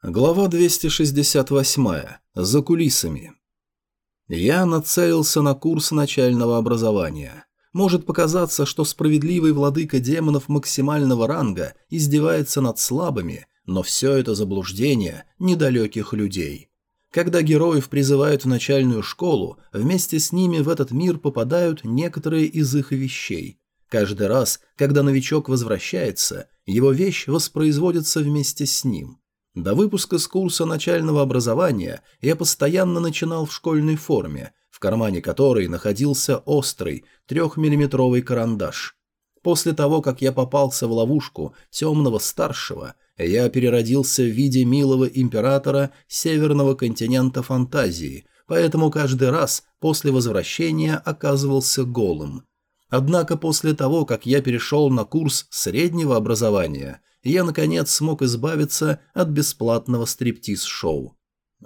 Глава 268. За кулисами. Я нацелился на курс начального образования. Может показаться, что справедливый владыка демонов максимального ранга издевается над слабыми, но все это заблуждение недалеких людей. Когда героев призывают в начальную школу, вместе с ними в этот мир попадают некоторые из их вещей. Каждый раз, когда новичок возвращается, его вещь воспроизводится вместе с ним – до выпуска с курса начального образования я постоянно начинал в школьной форме, в кармане которой находился острый трехмиллиметровый карандаш. После того, как я попался в ловушку темного старшего, я переродился в виде милого императора северного континента фантазии, поэтому каждый раз после возвращения оказывался голым. Однако после того, как я перешел на курс среднего образования, я, наконец, смог избавиться от бесплатного стриптиз-шоу.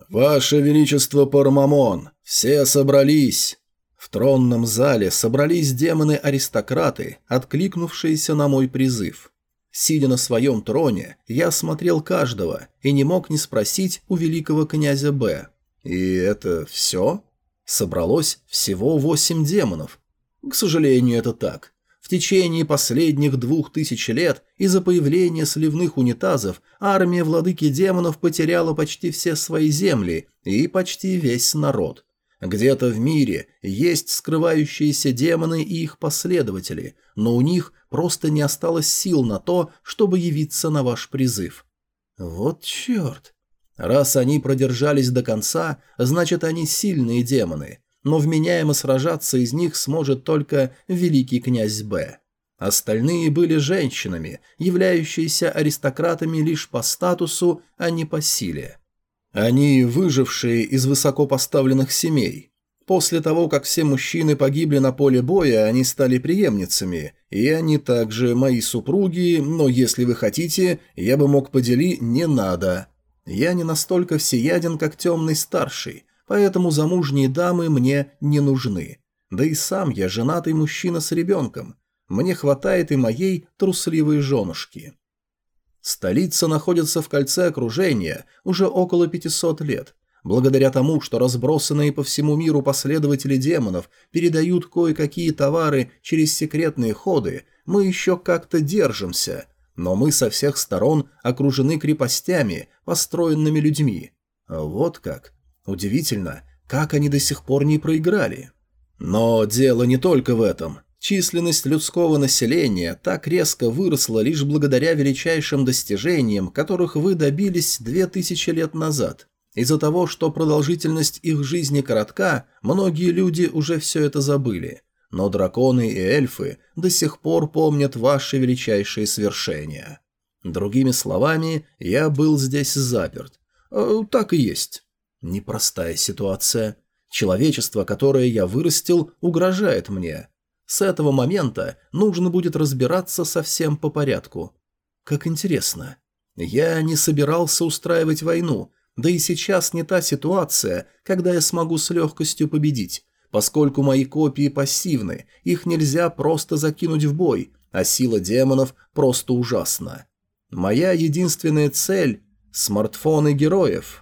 «Ваше Величество Пармамон, все собрались!» В тронном зале собрались демоны-аристократы, откликнувшиеся на мой призыв. Сидя на своем троне, я смотрел каждого и не мог не спросить у великого князя Б. «И это все?» Собралось всего восемь демонов. К сожалению, это так течение последних двух тысяч лет из-за появления сливных унитазов армия владыки демонов потеряла почти все свои земли и почти весь народ. Где-то в мире есть скрывающиеся демоны и их последователи, но у них просто не осталось сил на то, чтобы явиться на ваш призыв. Вот черт. Раз они продержались до конца, значит они сильные демоны но вменяемо сражаться из них сможет только великий князь Б. Остальные были женщинами, являющиеся аристократами лишь по статусу, а не по силе. Они выжившие из высокопоставленных семей. После того, как все мужчины погибли на поле боя, они стали преемницами, и они также мои супруги, но если вы хотите, я бы мог поделить «не надо». Я не настолько всеяден, как темный старший, поэтому замужние дамы мне не нужны. Да и сам я женатый мужчина с ребенком. Мне хватает и моей трусливой женушки. Столица находится в кольце окружения уже около 500 лет. Благодаря тому, что разбросанные по всему миру последователи демонов передают кое-какие товары через секретные ходы, мы еще как-то держимся, но мы со всех сторон окружены крепостями, построенными людьми. Вот как. Удивительно, как они до сих пор не проиграли. Но дело не только в этом. Численность людского населения так резко выросла лишь благодаря величайшим достижениям, которых вы добились две тысячи лет назад. Из-за того, что продолжительность их жизни коротка, многие люди уже все это забыли. Но драконы и эльфы до сих пор помнят ваши величайшие свершения. Другими словами, я был здесь заперт. Э, так и есть. Непростая ситуация. Человечество, которое я вырастил, угрожает мне. С этого момента нужно будет разбираться совсем по порядку. Как интересно. Я не собирался устраивать войну, да и сейчас не та ситуация, когда я смогу с легкостью победить, поскольку мои копии пассивны, их нельзя просто закинуть в бой, а сила демонов просто ужасна. Моя единственная цель – смартфоны героев –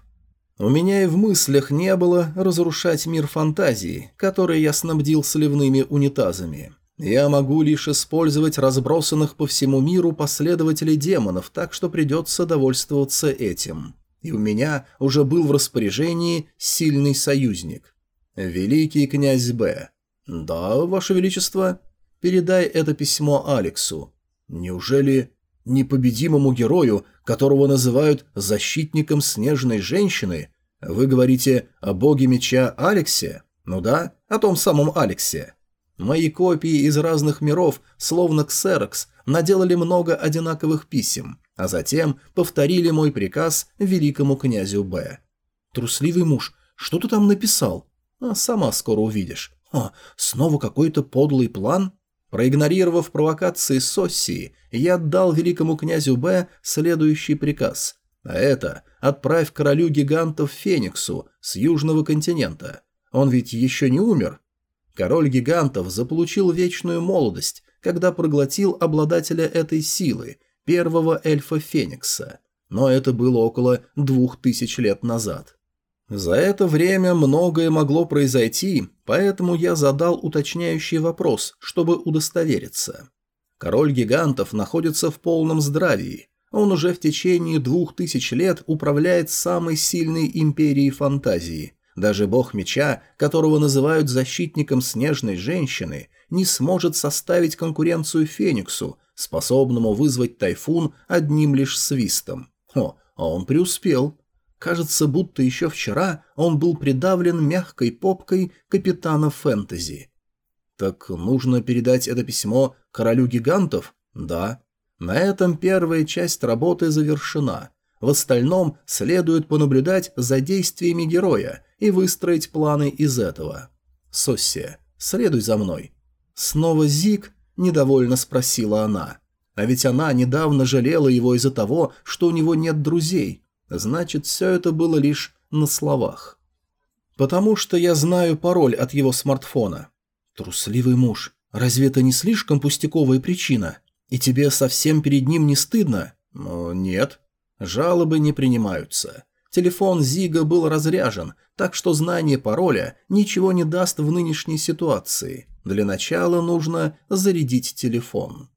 у меня и в мыслях не было разрушать мир фантазии, который я снабдил сливными унитазами. Я могу лишь использовать разбросанных по всему миру последователей демонов, так что придется довольствоваться этим. И у меня уже был в распоряжении сильный союзник. Великий князь Б. Да, Ваше Величество. Передай это письмо Алексу. Неужели непобедимому герою, которого называют «защитником снежной женщины», вы говорите о боге меча Алексе? Ну да, о том самом Алексе. Мои копии из разных миров, словно ксерокс, наделали много одинаковых писем, а затем повторили мой приказ великому князю Б. Трусливый муж, что ты там написал? А сама скоро увидишь. А, снова какой-то подлый план? Проигнорировав провокации Соссии, я отдал великому князю Б следующий приказ. А это отправь королю гигантов Фениксу с южного континента. Он ведь еще не умер. Король гигантов заполучил вечную молодость, когда проглотил обладателя этой силы, первого эльфа Феникса. но это было около двух тысяч лет назад. За это время многое могло произойти, поэтому я задал уточняющий вопрос, чтобы удостовериться. Король гигантов находится в полном здравии. Он уже в течение двух тысяч лет управляет самой сильной империей фантазии. Даже бог меча, которого называют защитником снежной женщины, не сможет составить конкуренцию Фениксу, способному вызвать тайфун одним лишь свистом. О, а он преуспел. Кажется, будто еще вчера он был придавлен мягкой попкой капитана фэнтези. Так нужно передать это письмо королю гигантов? Да. На этом первая часть работы завершена. В остальном следует понаблюдать за действиями героя и выстроить планы из этого. Соссия, следуй за мной. Снова Зик? Недовольно спросила она. А ведь она недавно жалела его из-за того, что у него нет друзей. Значит, все это было лишь на словах. Потому что я знаю пароль от его смартфона. Трусливый муж, разве это не слишком пустяковая причина? И тебе совсем перед ним не стыдно? Ну, нет. Жалобы не принимаются. Телефон Зига был разряжен, так что знание пароля ничего не даст в нынешней ситуации. Для начала нужно зарядить телефон.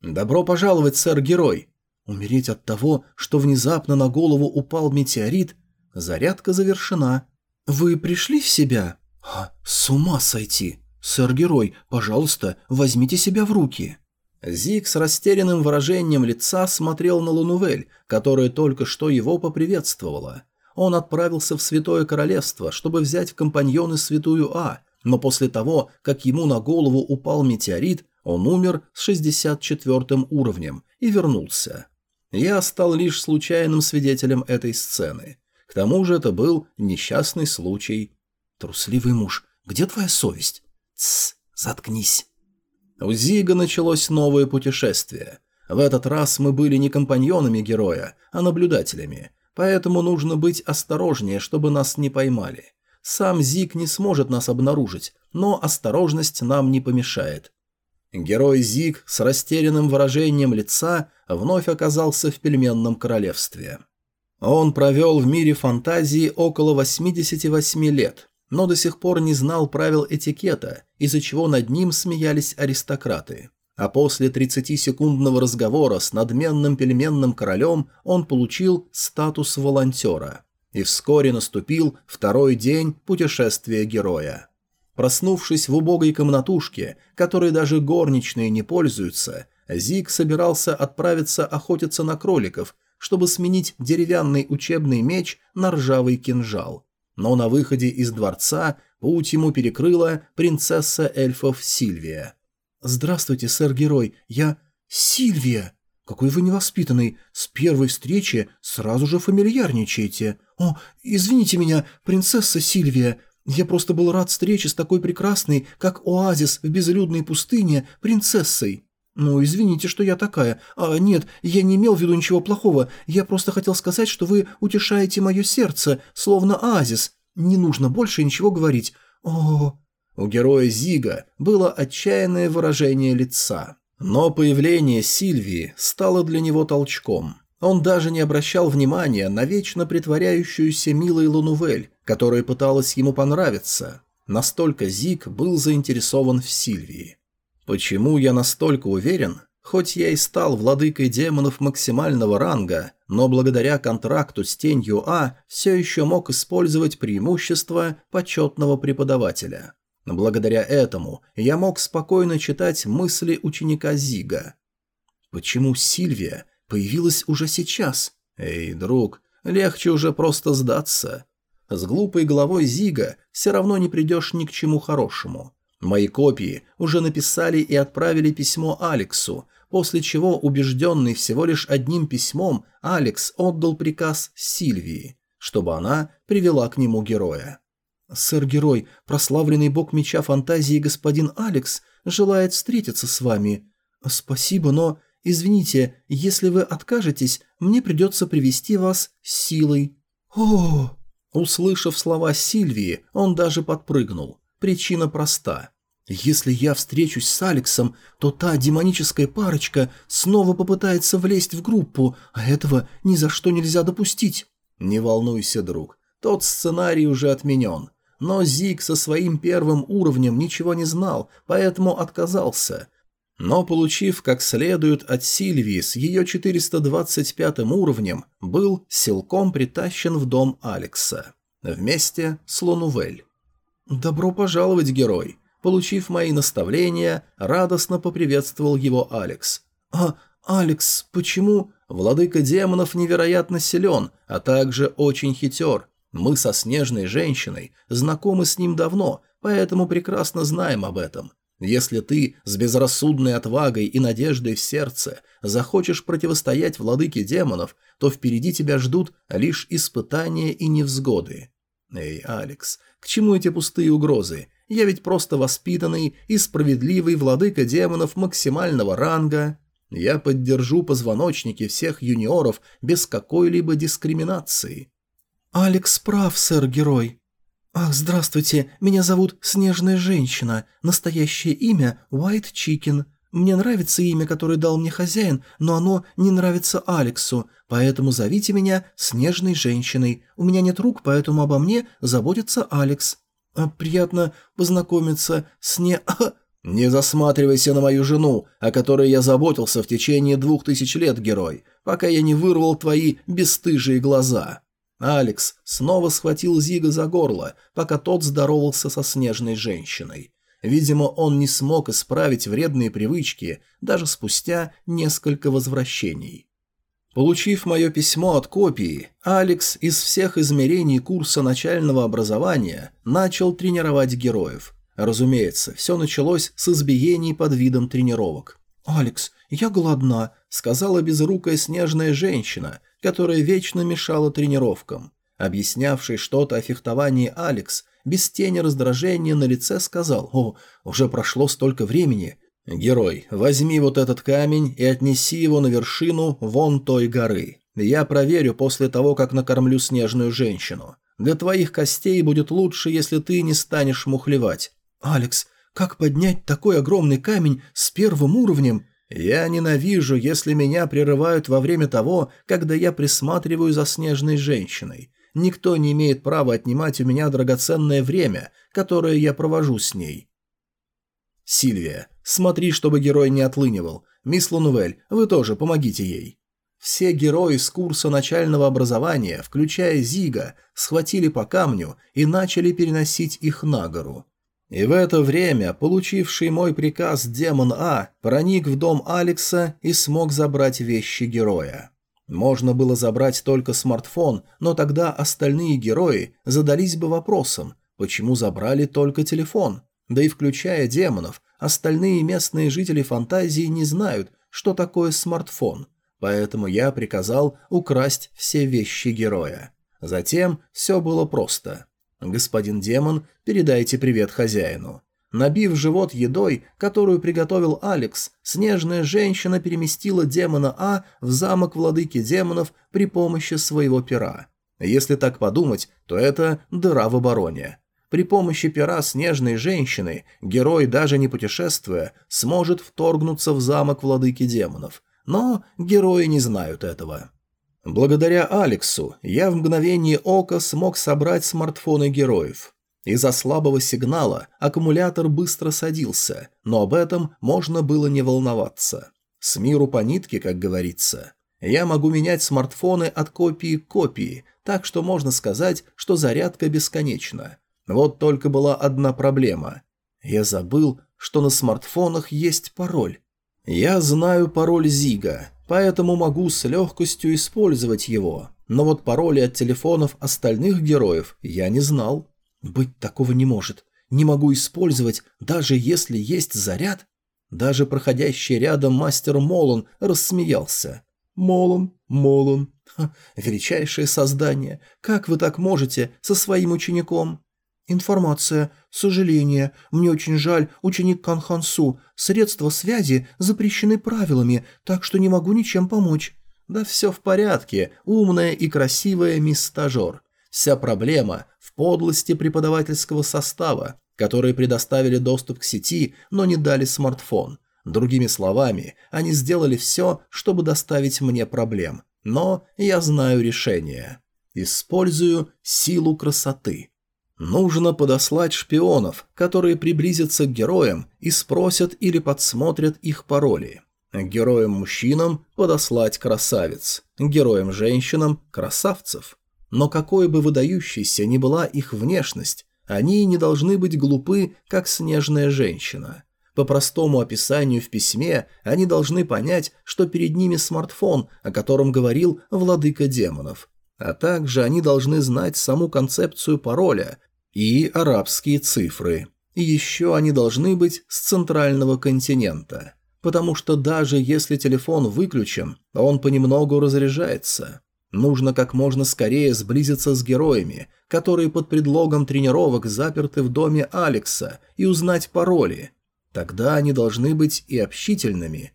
«Добро пожаловать, сэр-герой!» Умереть от того, что внезапно на голову упал метеорит, зарядка завершена. Вы пришли в себя? А, с ума сойти! Сэр-герой, пожалуйста, возьмите себя в руки. Зиг с растерянным выражением лица смотрел на Лунувель, которая только что его поприветствовала. Он отправился в Святое Королевство, чтобы взять в компаньоны Святую А, но после того, как ему на голову упал метеорит, он умер с 64 уровнем и вернулся. Я стал лишь случайным свидетелем этой сцены. К тому же это был несчастный случай. Трусливый муж, где твоя совесть? Тссс, заткнись. У Зига началось новое путешествие. В этот раз мы были не компаньонами героя, а наблюдателями, поэтому нужно быть осторожнее, чтобы нас не поймали. Сам Зиг не сможет нас обнаружить, но осторожность нам не помешает. Герой Зиг с растерянным выражением лица вновь оказался в пельменном королевстве. Он провел в мире фантазии около 88 лет, но до сих пор не знал правил этикета, из-за чего над ним смеялись аристократы. А после 30-секундного разговора с надменным пельменным королем он получил статус волонтера. И вскоре наступил второй день путешествия героя. Проснувшись в убогой комнатушке, которой даже горничные не пользуются, Зиг собирался отправиться охотиться на кроликов, чтобы сменить деревянный учебный меч на ржавый кинжал. Но на выходе из дворца путь ему перекрыла принцесса эльфов Сильвия. «Здравствуйте, сэр-герой, я Сильвия!» «Какой вы невоспитанный! С первой встречи сразу же фамильярничаете! О, извините меня, принцесса Сильвия! Я просто был рад встрече с такой прекрасной, как оазис в безлюдной пустыне, принцессой. Ну, извините, что я такая. А, нет, я не имел в виду ничего плохого. Я просто хотел сказать, что вы утешаете мое сердце, словно оазис. Не нужно больше ничего говорить. О, У героя Зига было отчаянное выражение лица. Но появление Сильвии стало для него толчком. Он даже не обращал внимания на вечно притворяющуюся милой Лунувель, которая пыталась ему понравиться. Настолько Зик был заинтересован в Сильвии. Почему я настолько уверен? Хоть я и стал владыкой демонов максимального ранга, но благодаря контракту с тенью А все еще мог использовать преимущество почетного преподавателя. Благодаря этому я мог спокойно читать мысли ученика Зига. Почему Сильвия появилась уже сейчас. Эй, друг, легче уже просто сдаться. С глупой головой Зига все равно не придешь ни к чему хорошему. Мои копии уже написали и отправили письмо Алексу, после чего, убежденный всего лишь одним письмом, Алекс отдал приказ Сильвии, чтобы она привела к нему героя. «Сэр-герой, прославленный бог меча фантазии господин Алекс, желает встретиться с вами. Спасибо, но «Извините, если вы откажетесь, мне придется привести вас силой». «О!» Услышав слова Сильвии, он даже подпрыгнул. Причина проста. Если я встречусь с Алексом, то та демоническая парочка снова попытается влезть в группу, а этого ни за что нельзя допустить. Не волнуйся, друг. Тот сценарий уже отменен. Но Зиг со своим первым уровнем ничего не знал, поэтому отказался. Но, получив как следует от Сильвии с ее 425 уровнем, был силком притащен в дом Алекса. Вместе с Лонувель. «Добро пожаловать, герой!» Получив мои наставления, радостно поприветствовал его Алекс. «А, Алекс, почему...» Владыка демонов невероятно силен, а также очень хитер. Мы со снежной женщиной знакомы с ним давно, поэтому прекрасно знаем об этом. Если ты с безрассудной отвагой и надеждой в сердце захочешь противостоять владыке демонов, то впереди тебя ждут лишь испытания и невзгоды. Эй, Алекс, к чему эти пустые угрозы? Я ведь просто воспитанный и справедливый владыка демонов максимального ранга. Я поддержу позвоночники всех юниоров без какой-либо дискриминации. «Алекс прав, сэр-герой», «Ах, здравствуйте, меня зовут Снежная Женщина, настоящее имя White Chicken. Мне нравится имя, которое дал мне хозяин, но оно не нравится Алексу, поэтому зовите меня Снежной Женщиной. У меня нет рук, поэтому обо мне заботится Алекс. А, приятно познакомиться с не... «Не засматривайся на мою жену, о которой я заботился в течение двух тысяч лет, герой, пока я не вырвал твои бесстыжие глаза». Алекс снова схватил Зига за горло, пока тот здоровался со снежной женщиной. Видимо, он не смог исправить вредные привычки даже спустя несколько возвращений. Получив мое письмо от копии, Алекс из всех измерений курса начального образования начал тренировать героев. Разумеется, все началось с избиений под видом тренировок. «Алекс, я голодна», — сказала безрукая снежная женщина, которая вечно мешала тренировкам. Объяснявший что-то о фехтовании Алекс без тени раздражения на лице сказал «О, уже прошло столько времени. Герой, возьми вот этот камень и отнеси его на вершину вон той горы. Я проверю после того, как накормлю снежную женщину. Для твоих костей будет лучше, если ты не станешь мухлевать». «Алекс, как поднять такой огромный камень с первым уровнем?» Я ненавижу, если меня прерывают во время того, когда я присматриваю за снежной женщиной. Никто не имеет права отнимать у меня драгоценное время, которое я провожу с ней. Сильвия, смотри, чтобы герой не отлынивал. Мисс Лунувель, вы тоже помогите ей. Все герои с курса начального образования, включая Зига, схватили по камню и начали переносить их на гору. И в это время получивший мой приказ демон А проник в дом Алекса и смог забрать вещи героя. Можно было забрать только смартфон, но тогда остальные герои задались бы вопросом, почему забрали только телефон. Да и включая демонов, остальные местные жители фантазии не знают, что такое смартфон, поэтому я приказал украсть все вещи героя. Затем все было просто – «Господин демон, передайте привет хозяину». Набив живот едой, которую приготовил Алекс, снежная женщина переместила демона А в замок владыки демонов при помощи своего пера. Если так подумать, то это дыра в обороне. При помощи пера снежной женщины герой, даже не путешествуя, сможет вторгнуться в замок владыки демонов. Но герои не знают этого. Благодаря Алексу я в мгновение ока смог собрать смартфоны героев. Из-за слабого сигнала аккумулятор быстро садился, но об этом можно было не волноваться. С миру по нитке, как говорится. Я могу менять смартфоны от копии к копии, так что можно сказать, что зарядка бесконечна. Вот только была одна проблема. Я забыл, что на смартфонах есть пароль. Я знаю пароль Зига, поэтому могу с легкостью использовать его. Но вот пароли от телефонов остальных героев я не знал. Быть такого не может. Не могу использовать, даже если есть заряд. Даже проходящий рядом мастер Молон рассмеялся. «Молон, Молон, Ха, величайшее создание, как вы так можете со своим учеником?» «Информация. Сожаление. Мне очень жаль, ученик Канхансу. Средства связи запрещены правилами, так что не могу ничем помочь». «Да все в порядке, умная и красивая мисс Стажер. Вся проблема в подлости преподавательского состава, которые предоставили доступ к сети, но не дали смартфон. Другими словами, они сделали все, чтобы доставить мне проблем. Но я знаю решение. Использую силу красоты. Нужно подослать шпионов, которые приблизятся к героям и спросят или подсмотрят их пароли. Героям-мужчинам подослать красавиц, героям-женщинам – красавцев. Но какой бы выдающейся ни была их внешность, они не должны быть глупы, как снежная женщина. По простому описанию в письме они должны понять, что перед ними смартфон, о котором говорил владыка демонов. А также они должны знать саму концепцию пароля и арабские цифры. И еще они должны быть с центрального континента потому что даже если телефон выключен, он понемногу разряжается. Нужно как можно скорее сблизиться с героями, которые под предлогом тренировок заперты в доме Алекса, и узнать пароли. Тогда они должны быть и общительными.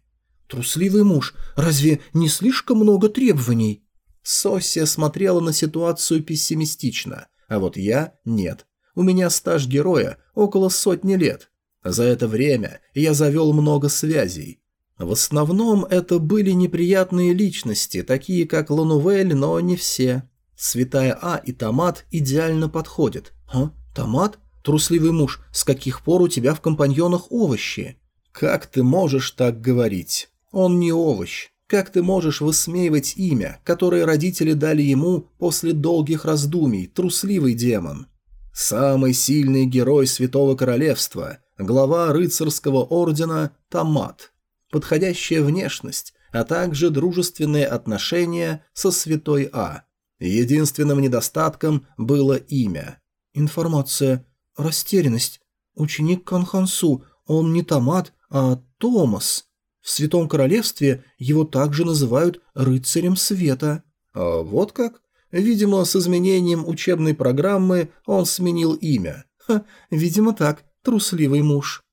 «Трусливый муж, разве не слишком много требований?» Сосия смотрела на ситуацию пессимистично, а вот я – нет. У меня стаж героя около сотни лет. За это время я завел много связей. В основном это были неприятные личности, такие как Ланувель, но не все. Святая А и Томат идеально подходят. А? Томат? Трусливый муж, с каких пор у тебя в компаньонах овощи? Как ты можешь так говорить? Он не овощ. Как ты можешь высмеивать имя, которое родители дали ему после долгих раздумий, трусливый демон? Самый сильный герой Святого Королевства, глава рыцарского ордена Томат, подходящая внешность, а также дружественные отношения со святой А. Единственным недостатком было имя. Информация. Растерянность. Ученик Канхансу. Он не Томат, а Томас. В Святом Королевстве его также называют рыцарем света. А вот как? Видимо, с изменением учебной программы он сменил имя. Ха, видимо так трусливый муж.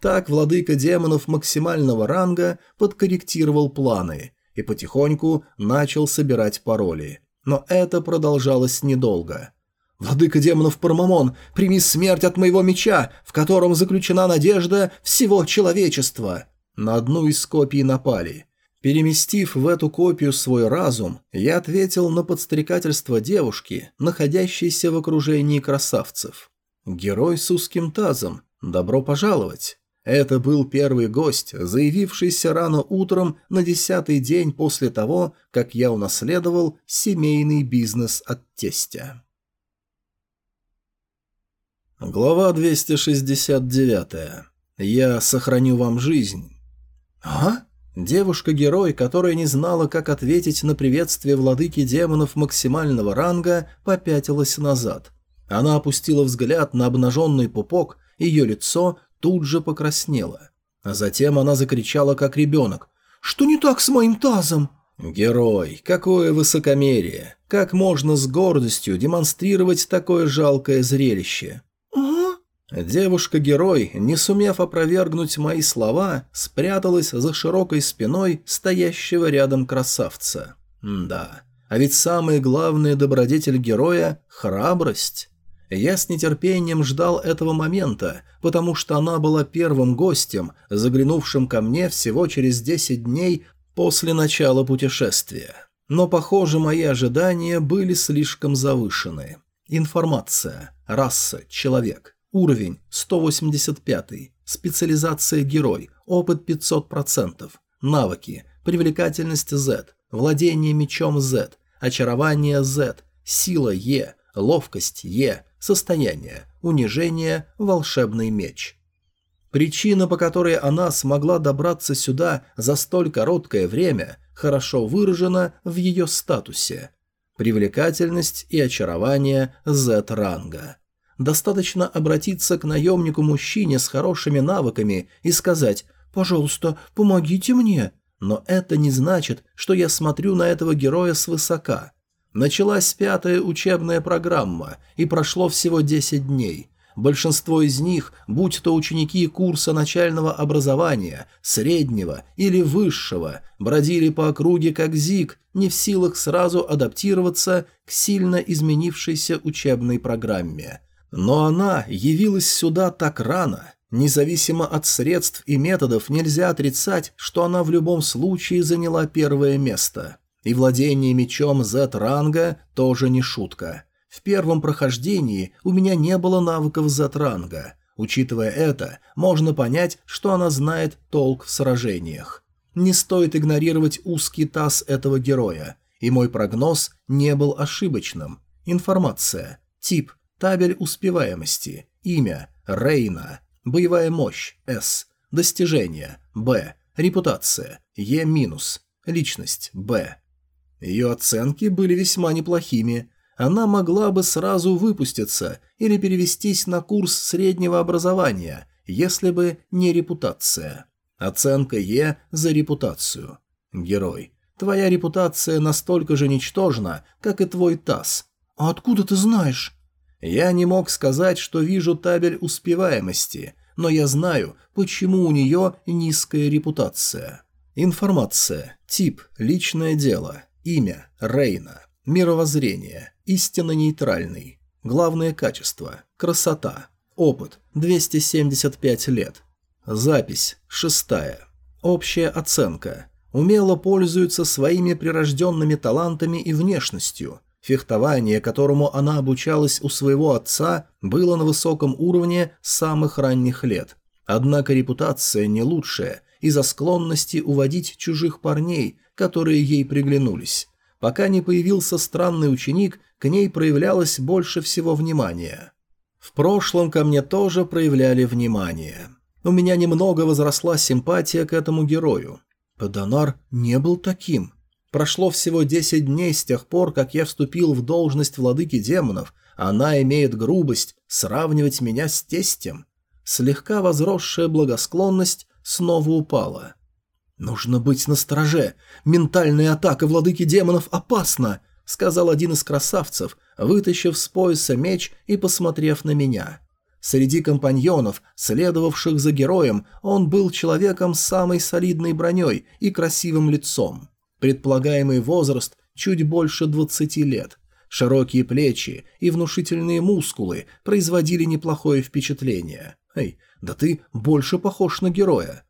Так владыка демонов максимального ранга подкорректировал планы и потихоньку начал собирать пароли. Но это продолжалось недолго. «Владыка демонов Пармамон, прими смерть от моего меча, в котором заключена надежда всего человечества!» На одну из копий напали. Переместив в эту копию свой разум, я ответил на подстрекательство девушки, находящейся в окружении красавцев. Герой с узким тазом. Добро пожаловать. Это был первый гость, заявившийся рано утром на десятый день после того, как я унаследовал семейный бизнес от тестя. Глава 269. Я сохраню вам жизнь. А? Девушка-герой, которая не знала, как ответить на приветствие владыки демонов максимального ранга, попятилась назад. Она опустила взгляд на обнаженный пупок, ее лицо тут же покраснело. А затем она закричала, как ребенок. «Что не так с моим тазом?» «Герой, какое высокомерие! Как можно с гордостью демонстрировать такое жалкое зрелище?» Девушка-герой, не сумев опровергнуть мои слова, спряталась за широкой спиной стоящего рядом красавца. М да, а ведь самый главный добродетель героя – храбрость. Я с нетерпением ждал этого момента, потому что она была первым гостем, заглянувшим ко мне всего через 10 дней после начала путешествия. Но, похоже, мои ожидания были слишком завышены. Информация. Раса. Человек. Уровень 185. Специализация герой. Опыт 500%. Навыки. Привлекательность Z. Владение мечом Z. Очарование Z. Сила Е. Ловкость Е состояние, унижение, волшебный меч. Причина, по которой она смогла добраться сюда за столь короткое время, хорошо выражена в ее статусе. Привлекательность и очарование Z-ранга. Достаточно обратиться к наемнику-мужчине с хорошими навыками и сказать «Пожалуйста, помогите мне». Но это не значит, что я смотрю на этого героя свысока. Началась пятая учебная программа, и прошло всего 10 дней. Большинство из них, будь то ученики курса начального образования, среднего или высшего, бродили по округе как зиг, не в силах сразу адаптироваться к сильно изменившейся учебной программе. Но она явилась сюда так рано. Независимо от средств и методов нельзя отрицать, что она в любом случае заняла первое место. И владение мечом Z-ранга тоже не шутка. В первом прохождении у меня не было навыков Z-ранга. Учитывая это, можно понять, что она знает толк в сражениях. Не стоит игнорировать узкий таз этого героя, и мой прогноз не был ошибочным. Информация. Тип Табель успеваемости. Имя – Рейна. Боевая мощь – С. Достижение – Б. Репутация – Е-. Личность – Б. Ее оценки были весьма неплохими. Она могла бы сразу выпуститься или перевестись на курс среднего образования, если бы не репутация. Оценка Е за репутацию. Герой. Твоя репутация настолько же ничтожна, как и твой ТАСС. «А откуда ты знаешь?» Я не мог сказать, что вижу табель успеваемости, но я знаю, почему у нее низкая репутация. Информация. Тип. Личное дело. Имя. Рейна. Мировоззрение. Истинно нейтральный. Главное качество. Красота. Опыт. 275 лет. Запись. Шестая. Общая оценка. Умело пользуется своими прирожденными талантами и внешностью – Фехтование, которому она обучалась у своего отца, было на высоком уровне с самых ранних лет. Однако репутация не лучшая из-за склонности уводить чужих парней, которые ей приглянулись. Пока не появился странный ученик, к ней проявлялось больше всего внимания. В прошлом ко мне тоже проявляли внимание. У меня немного возросла симпатия к этому герою. Падонар не был таким. Прошло всего 10 дней с тех пор, как я вступил в должность владыки демонов, она имеет грубость сравнивать меня с тестем. Слегка возросшая благосклонность снова упала. «Нужно быть настороже. Ментальная атака владыки демонов опасна», — сказал один из красавцев, вытащив с пояса меч и посмотрев на меня. Среди компаньонов, следовавших за героем, он был человеком с самой солидной броней и красивым лицом. Предполагаемый возраст чуть больше 20 лет. Широкие плечи и внушительные мускулы производили неплохое впечатление. Эй, да ты больше похож на героя.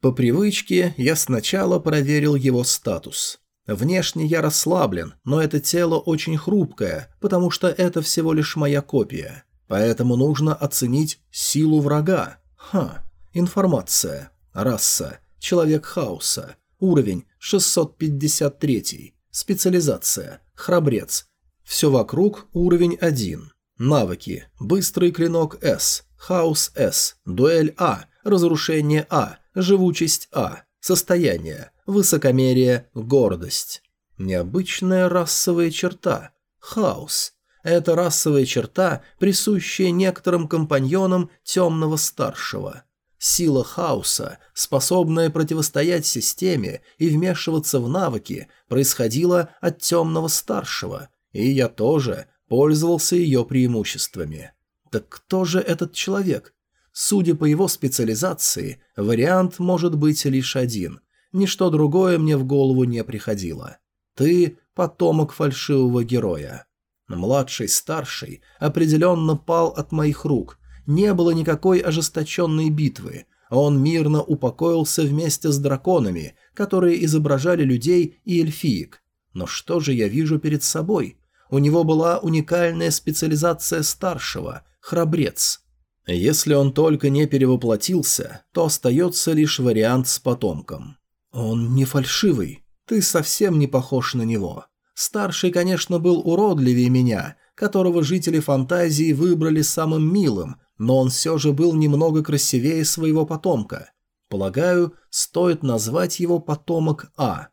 По привычке я сначала проверил его статус. Внешне я расслаблен, но это тело очень хрупкое, потому что это всего лишь моя копия. Поэтому нужно оценить силу врага. Ха, информация. Раса. Человек хаоса. Уровень 653. Специализация. Храбрец. Все вокруг уровень 1. Навыки. Быстрый клинок С. Хаос С. Дуэль А. Разрушение А. Живучесть А. Состояние. Высокомерие. Гордость. Необычная расовая черта. Хаос. Это расовая черта, присущая некоторым компаньонам темного старшего. Сила хаоса, способная противостоять системе и вмешиваться в навыки, происходила от темного старшего, и я тоже пользовался ее преимуществами. Так кто же этот человек? Судя по его специализации, вариант может быть лишь один. Ничто другое мне в голову не приходило. Ты – потомок фальшивого героя. Младший-старший определенно пал от моих рук – не было никакой ожесточенной битвы. Он мирно упокоился вместе с драконами, которые изображали людей и эльфиек. Но что же я вижу перед собой? У него была уникальная специализация старшего – храбрец. Если он только не перевоплотился, то остается лишь вариант с потомком. Он не фальшивый. Ты совсем не похож на него. Старший, конечно, был уродливее меня, которого жители фантазии выбрали самым милым, но он все же был немного красивее своего потомка. Полагаю, стоит назвать его потомок А.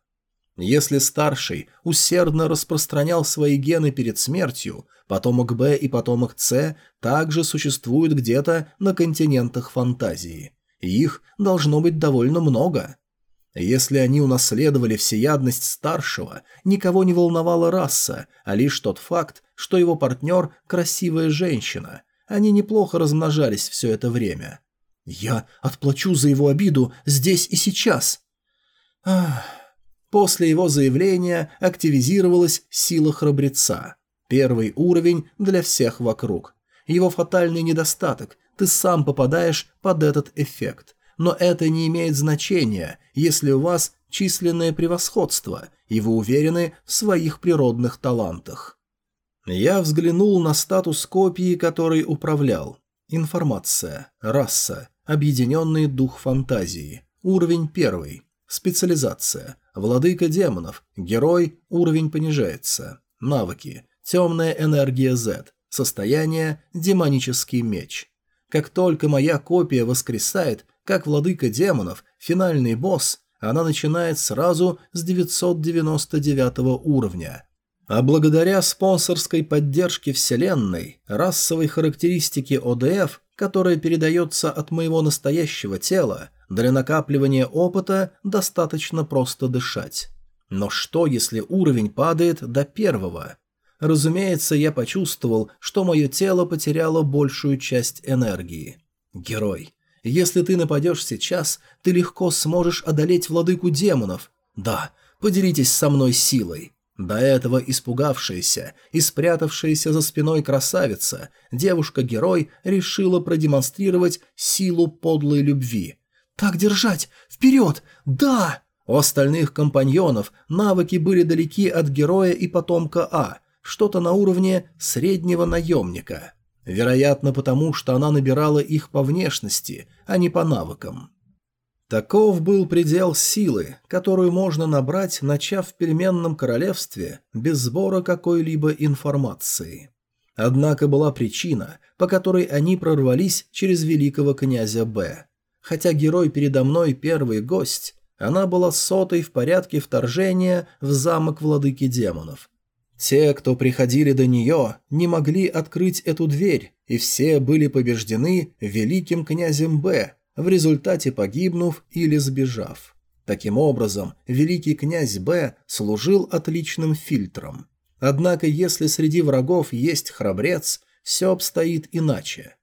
Если старший усердно распространял свои гены перед смертью, потомок Б и потомок С также существуют где-то на континентах фантазии. их должно быть довольно много. Если они унаследовали всеядность старшего, никого не волновала раса, а лишь тот факт, что его партнер – красивая женщина – они неплохо размножались все это время. Я отплачу за его обиду здесь и сейчас. Ах. После его заявления активизировалась сила храбреца. Первый уровень для всех вокруг. Его фатальный недостаток, ты сам попадаешь под этот эффект. Но это не имеет значения, если у вас численное превосходство, и вы уверены в своих природных талантах. Я взглянул на статус копии, которой управлял. Информация. Раса. Объединенный дух фантазии. Уровень первый. Специализация. Владыка демонов. Герой. Уровень понижается. Навыки. Темная энергия Z. Состояние. Демонический меч. Как только моя копия воскресает, как владыка демонов, финальный босс, она начинает сразу с 999 уровня. А благодаря спонсорской поддержке Вселенной, расовой характеристике ОДФ, которая передается от моего настоящего тела, для накапливания опыта достаточно просто дышать. Но что, если уровень падает до первого? Разумеется, я почувствовал, что мое тело потеряло большую часть энергии. Герой. Если ты нападешь сейчас, ты легко сможешь одолеть владыку демонов. Да, поделитесь со мной силой. До этого испугавшаяся и спрятавшаяся за спиной красавица, девушка-герой решила продемонстрировать силу подлой любви. «Так держать! Вперед! Да!» У остальных компаньонов навыки были далеки от героя и потомка А, что-то на уровне среднего наемника. Вероятно, потому что она набирала их по внешности, а не по навыкам. Таков был предел силы, которую можно набрать, начав в переменном королевстве без сбора какой-либо информации. Однако была причина, по которой они прорвались через великого князя Б. Хотя герой передо мной первый гость, она была сотой в порядке вторжения в замок владыки демонов. Те, кто приходили до нее, не могли открыть эту дверь, и все были побеждены великим князем Б, в результате погибнув или сбежав. Таким образом, великий князь Б служил отличным фильтром. Однако, если среди врагов есть храбрец, все обстоит иначе.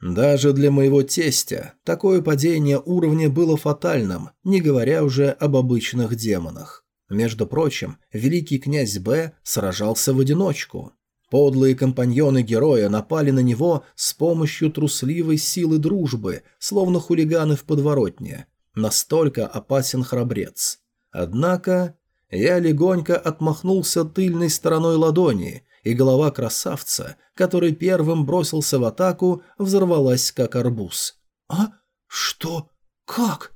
Даже для моего тестя такое падение уровня было фатальным, не говоря уже об обычных демонах. Между прочим, великий князь Б сражался в одиночку. Подлые компаньоны героя напали на него с помощью трусливой силы дружбы, словно хулиганы в подворотне. Настолько опасен храбрец. Однако я легонько отмахнулся тыльной стороной ладони, и голова красавца, который первым бросился в атаку, взорвалась как арбуз. «А? Что? Как?»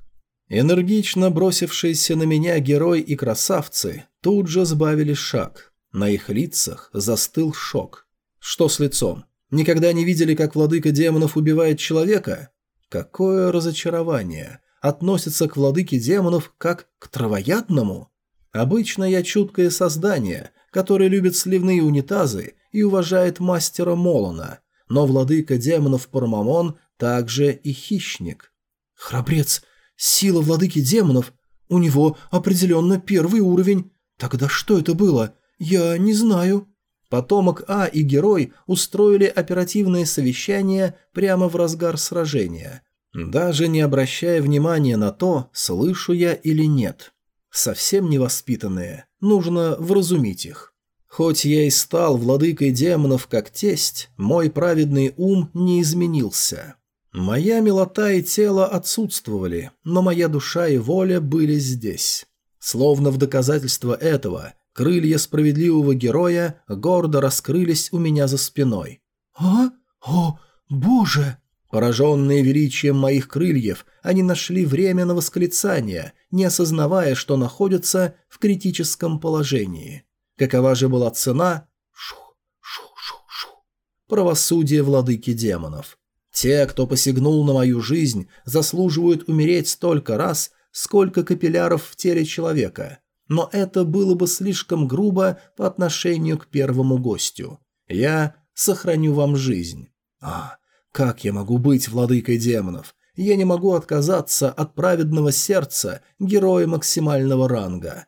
Энергично бросившиеся на меня герой и красавцы тут же сбавили шаг, на их лицах застыл шок. Что с лицом? Никогда не видели, как владыка демонов убивает человека? Какое разочарование! Относится к владыке демонов как к травоядному? Обычно я чуткое создание, которое любит сливные унитазы и уважает мастера Молона, но владыка демонов Пармамон также и хищник. Храбрец, сила владыки демонов, у него определенно первый уровень. Тогда что это было? «Я не знаю». Потомок А и герой устроили оперативное совещание прямо в разгар сражения, даже не обращая внимания на то, слышу я или нет. Совсем невоспитанные, нужно вразумить их. Хоть я и стал владыкой демонов как тесть, мой праведный ум не изменился. Моя милота и тело отсутствовали, но моя душа и воля были здесь. Словно в доказательство этого, Крылья справедливого героя гордо раскрылись у меня за спиной. «А? О, боже!» Пораженные величием моих крыльев, они нашли время на восклицание, не осознавая, что находятся в критическом положении. Какова же была цена? Шух, шух, шух, шух. Правосудие владыки демонов. Те, кто посягнул на мою жизнь, заслуживают умереть столько раз, сколько капилляров в теле человека – но это было бы слишком грубо по отношению к первому гостю. Я сохраню вам жизнь. А, как я могу быть владыкой демонов? Я не могу отказаться от праведного сердца героя максимального ранга.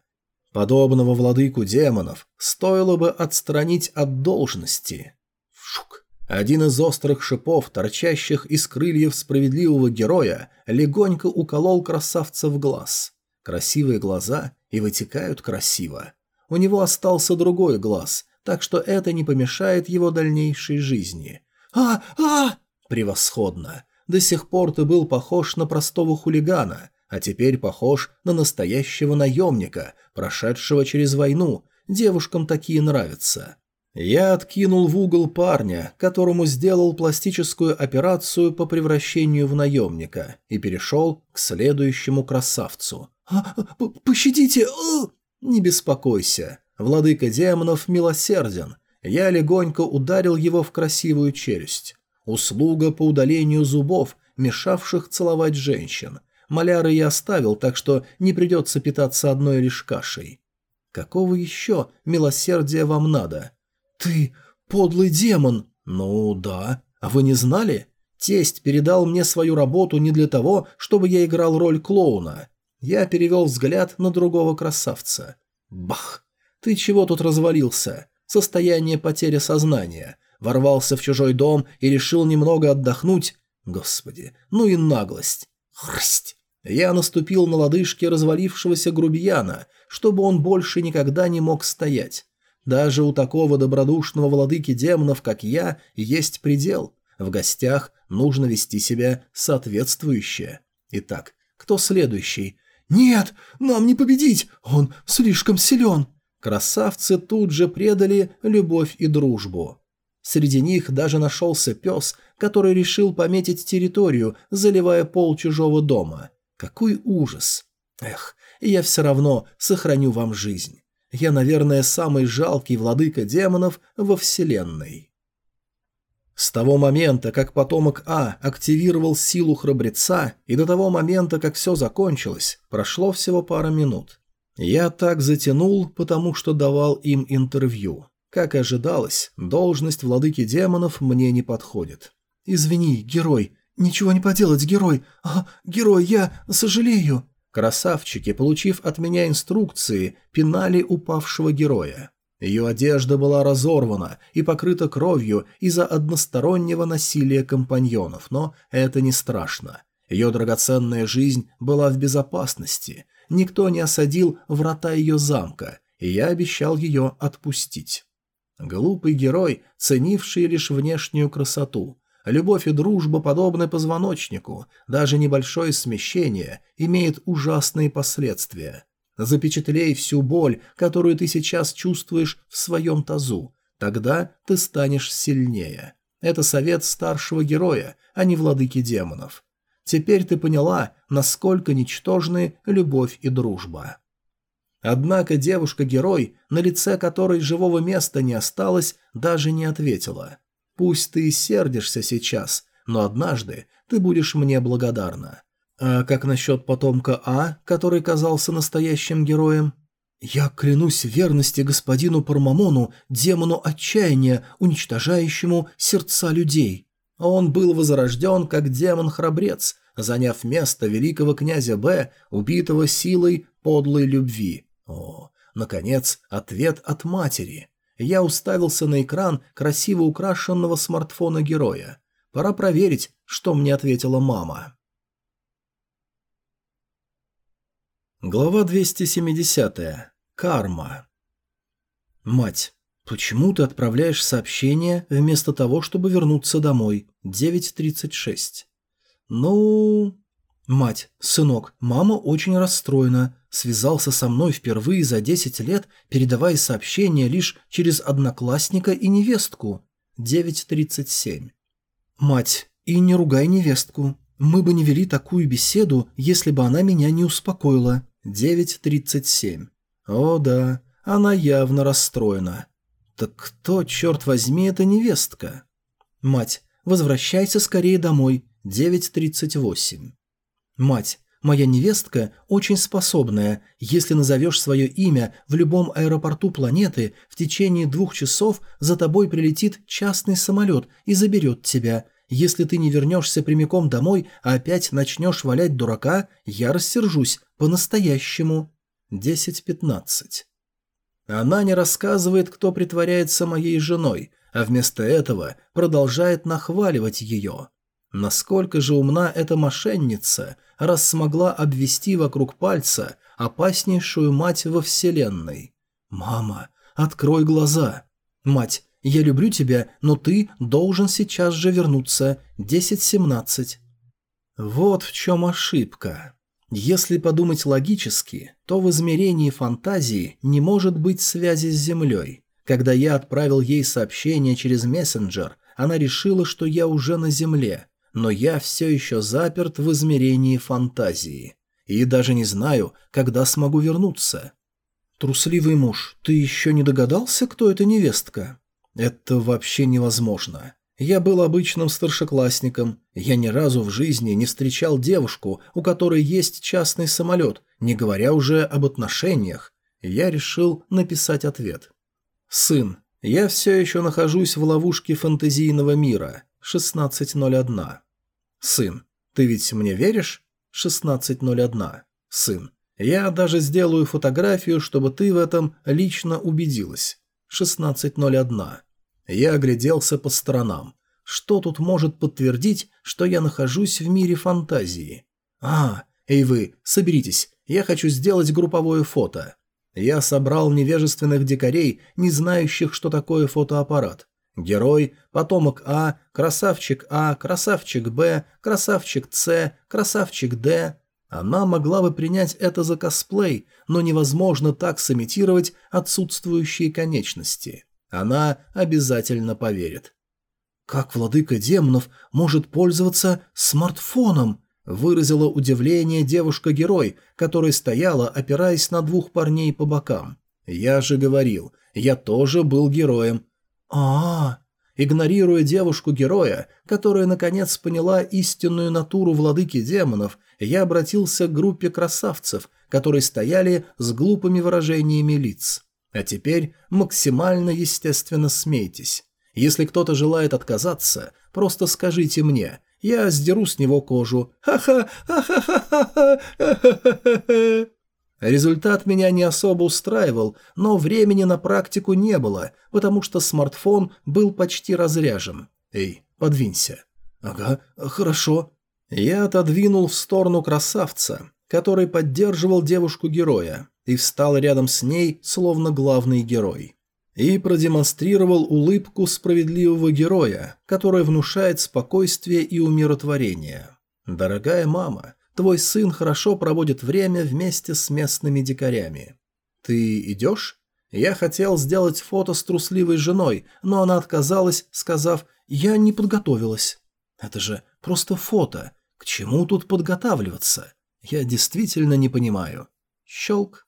Подобного владыку демонов стоило бы отстранить от должности. Шук. Один из острых шипов, торчащих из крыльев справедливого героя, легонько уколол красавца в глаз. Красивые глаза и вытекают красиво. У него остался другой глаз, так что это не помешает его дальнейшей жизни. А, а! Превосходно. До сих пор ты был похож на простого хулигана, а теперь похож на настоящего наемника, прошедшего через войну. Девушкам такие нравятся. Я откинул в угол парня, которому сделал пластическую операцию по превращению в наемника, и перешел к следующему красавцу. А, «Пощадите!» а!» «Не беспокойся, владыка демонов милосерден». Я легонько ударил его в красивую челюсть. Услуга по удалению зубов, мешавших целовать женщин. Маляры я оставил, так что не придется питаться одной лишь кашей. Какого еще милосердия вам надо? Ты подлый демон. Ну да. А вы не знали? Тесть передал мне свою работу не для того, чтобы я играл роль клоуна. Я перевел взгляд на другого красавца. Бах! Ты чего тут развалился? Состояние потери сознания ворвался в чужой дом и решил немного отдохнуть. Господи, ну и наглость. Хрсть! Я наступил на лодыжки развалившегося грубияна, чтобы он больше никогда не мог стоять. Даже у такого добродушного владыки демонов, как я, есть предел. В гостях нужно вести себя соответствующе. Итак, кто следующий? «Нет, нам не победить! Он слишком силен!» Красавцы тут же предали любовь и дружбу. Среди них даже нашелся пес, который решил пометить территорию, заливая пол чужого дома. Какой ужас! Эх, я все равно сохраню вам жизнь. Я, наверное, самый жалкий владыка демонов во Вселенной. С того момента, как потомок А активировал силу храбреца, и до того момента, как все закончилось, прошло всего пара минут. Я так затянул, потому что давал им интервью. Как и ожидалось, должность владыки демонов мне не подходит. «Извини, герой. Ничего не поделать, герой. А, герой, я сожалею». Красавчики, получив от меня инструкции, пинали упавшего героя. Ее одежда была разорвана и покрыта кровью из-за одностороннего насилия компаньонов, но это не страшно. Ее драгоценная жизнь была в безопасности. Никто не осадил врата ее замка, и я обещал ее отпустить. Глупый герой, ценивший лишь внешнюю красоту. Любовь и дружба подобны позвоночнику, даже небольшое смещение имеет ужасные последствия. Запечатлей всю боль, которую ты сейчас чувствуешь в своем тазу, тогда ты станешь сильнее. Это совет старшего героя, а не владыки демонов. Теперь ты поняла, насколько ничтожны любовь и дружба. Однако девушка-герой, на лице которой живого места не осталось, даже не ответила. «Пусть ты сердишься сейчас, но однажды ты будешь мне благодарна». «А как насчет потомка А, который казался настоящим героем?» «Я клянусь верности господину Пармамону, демону отчаяния, уничтожающему сердца людей». Он был возрожден как демон-храбрец, заняв место великого князя Б, убитого силой подлой любви. О, наконец, ответ от матери. Я уставился на экран красиво украшенного смартфона героя. Пора проверить, что мне ответила мама. Глава 270. Карма. Мать. Почему ты отправляешь сообщение вместо того, чтобы вернуться домой? 9.36. Ну... Мать, сынок, мама очень расстроена. Связался со мной впервые за 10 лет, передавая сообщение лишь через одноклассника и невестку. 9.37. Мать, и не ругай невестку. Мы бы не вели такую беседу, если бы она меня не успокоила. 9.37. О да, она явно расстроена. Так кто, черт возьми, эта невестка? Мать, возвращайся скорее домой. 9.38. Мать, моя невестка очень способная. Если назовешь свое имя в любом аэропорту планеты, в течение двух часов за тобой прилетит частный самолет и заберет тебя. Если ты не вернешься прямиком домой, а опять начнешь валять дурака, я рассержусь по-настоящему. 10-15. Она не рассказывает, кто притворяется моей женой, а вместо этого продолжает нахваливать ее. Насколько же умна эта мошенница, раз смогла обвести вокруг пальца опаснейшую мать во вселенной. «Мама, открой глаза!» «Мать, Я люблю тебя, но ты должен сейчас же вернуться. 10-17. Вот в чем ошибка. Если подумать логически, то в измерении фантазии не может быть связи с Землей. Когда я отправил ей сообщение через мессенджер, она решила, что я уже на Земле, но я все еще заперт в измерении фантазии. И даже не знаю, когда смогу вернуться. «Трусливый муж, ты еще не догадался, кто эта невестка?» «Это вообще невозможно. Я был обычным старшеклассником. Я ни разу в жизни не встречал девушку, у которой есть частный самолет, не говоря уже об отношениях. Я решил написать ответ. «Сын, я все еще нахожусь в ловушке фантазийного мира. 16.01. Сын, ты ведь мне веришь? 16.01. Сын, я даже сделаю фотографию, чтобы ты в этом лично убедилась. 16.01. Я огляделся по сторонам. Что тут может подтвердить, что я нахожусь в мире фантазии? А, эй вы, соберитесь, я хочу сделать групповое фото. Я собрал невежественных дикарей, не знающих, что такое фотоаппарат. Герой, потомок А, красавчик А, красавчик Б, красавчик С, красавчик Д. Она могла бы принять это за косплей, но невозможно так сымитировать отсутствующие конечности. Она обязательно поверит. «Как владыка демонов может пользоваться смартфоном?» выразила удивление девушка-герой, которая стояла, опираясь на двух парней по бокам. «Я же говорил, я тоже был героем». А, -а, а Игнорируя девушку-героя, которая наконец поняла истинную натуру владыки демонов, я обратился к группе красавцев, которые стояли с глупыми выражениями лиц. А теперь максимально естественно смейтесь. Если кто-то желает отказаться, просто скажите мне, я сдеру с него кожу. Ха-ха, ха-ха-ха-ха, Результат меня не особо устраивал, но времени на практику не было, потому что смартфон был почти разряжен. Эй, подвинься. Ага, хорошо. Я отодвинул в сторону красавца, который поддерживал девушку-героя и встал рядом с ней, словно главный герой. И продемонстрировал улыбку справедливого героя, которая внушает спокойствие и умиротворение. «Дорогая мама, твой сын хорошо проводит время вместе с местными дикарями. Ты идешь?» Я хотел сделать фото с трусливой женой, но она отказалась, сказав «Я не подготовилась». Это же просто фото. К чему тут подготавливаться? Я действительно не понимаю. Щелк.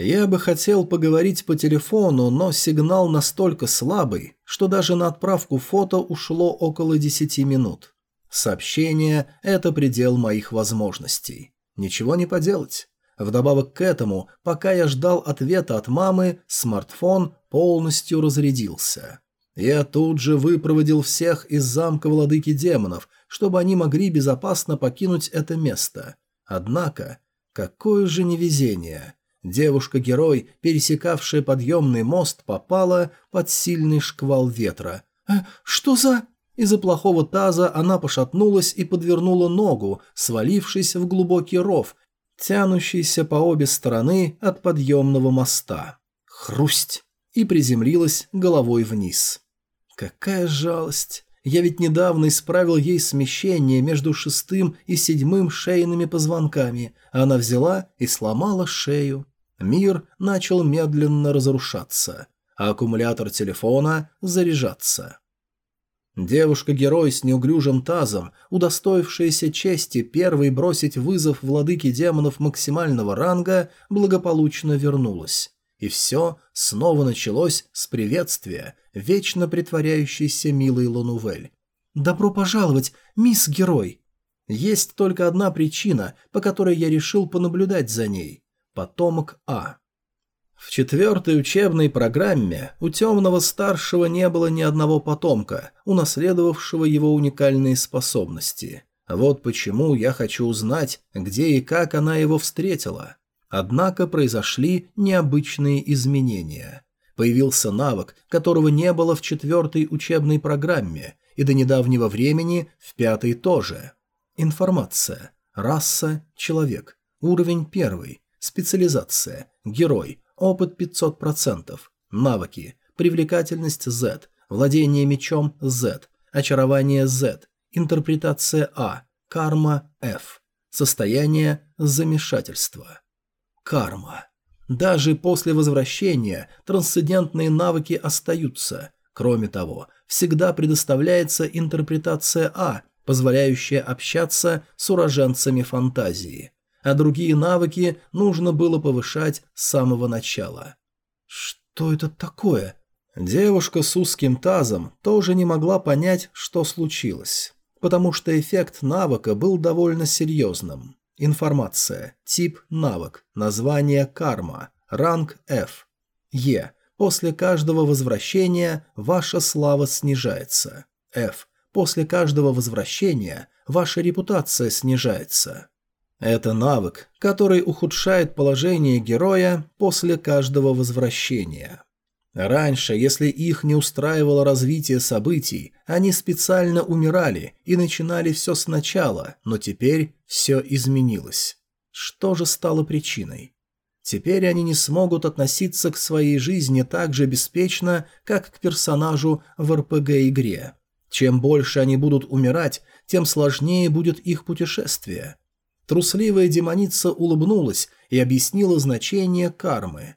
Я бы хотел поговорить по телефону, но сигнал настолько слабый, что даже на отправку фото ушло около 10 минут. Сообщение – это предел моих возможностей. Ничего не поделать. Вдобавок к этому, пока я ждал ответа от мамы, смартфон полностью разрядился. Я тут же выпроводил всех из замка владыки демонов, чтобы они могли безопасно покинуть это место. Однако, какое же невезение – Девушка-герой, пересекавшая подъемный мост, попала под сильный шквал ветра. «Э, «Что за...» Из-за плохого таза она пошатнулась и подвернула ногу, свалившись в глубокий ров, тянущийся по обе стороны от подъемного моста. Хрусть! И приземлилась головой вниз. Какая жалость! Я ведь недавно исправил ей смещение между шестым и седьмым шейными позвонками, а она взяла и сломала шею. Мир начал медленно разрушаться, а аккумулятор телефона заряжаться. Девушка-герой с неуклюжим тазом, удостоившаяся чести первой бросить вызов владыке демонов максимального ранга, благополучно вернулась. И все снова началось с приветствия, вечно притворяющейся милой Лонувель. «Добро пожаловать, мисс Герой!» Есть только одна причина, по которой я решил понаблюдать за ней. Потомок А. В четвертой учебной программе у темного старшего не было ни одного потомка, унаследовавшего его уникальные способности. Вот почему я хочу узнать, где и как она его встретила. Однако произошли необычные изменения. Появился навык, которого не было в четвертой учебной программе, и до недавнего времени в пятой тоже. Информация. Раса – человек. Уровень первый. Специализация. Герой. Опыт 500%. Навыки. привлекательность Z, владение мечом Z, очарование Z, интерпретация А, карма F, состояние замешательства. Карма. Даже после возвращения трансцендентные навыки остаются. Кроме того, всегда предоставляется интерпретация А, позволяющая общаться с уроженцами фантазии. А другие навыки нужно было повышать с самого начала. Что это такое? Девушка с узким тазом тоже не могла понять, что случилось, потому что эффект навыка был довольно серьезным. Информация. Тип навык. Название карма. Ранг F. Е. После каждого возвращения ваша слава снижается. F. После каждого возвращения ваша репутация снижается. Это навык, который ухудшает положение героя после каждого возвращения. Раньше, если их не устраивало развитие событий, они специально умирали и начинали все сначала, но теперь все изменилось. Что же стало причиной? Теперь они не смогут относиться к своей жизни так же беспечно, как к персонажу в РПГ-игре. Чем больше они будут умирать, тем сложнее будет их путешествие. Трусливая демоница улыбнулась и объяснила значение кармы.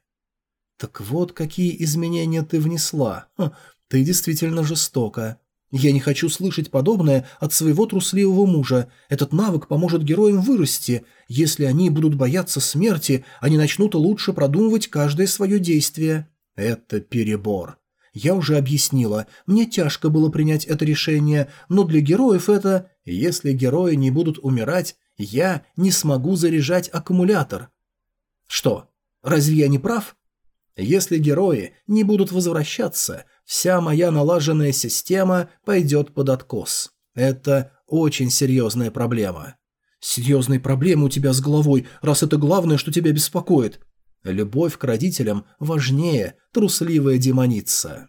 «Так вот, какие изменения ты внесла. Ха, ты действительно жестока. Я не хочу слышать подобное от своего трусливого мужа. Этот навык поможет героям вырасти. Если они будут бояться смерти, они начнут лучше продумывать каждое свое действие». «Это перебор», я уже объяснила, мне тяжко было принять это решение, но для героев это... Если герои не будут умирать, я не смогу заряжать аккумулятор. Что, разве я не прав? Если герои не будут возвращаться, вся моя налаженная система пойдет под откос. Это очень серьезная проблема. Серьезные проблемы у тебя с головой, раз это главное, что тебя беспокоит. Любовь к родителям важнее трусливая демоница.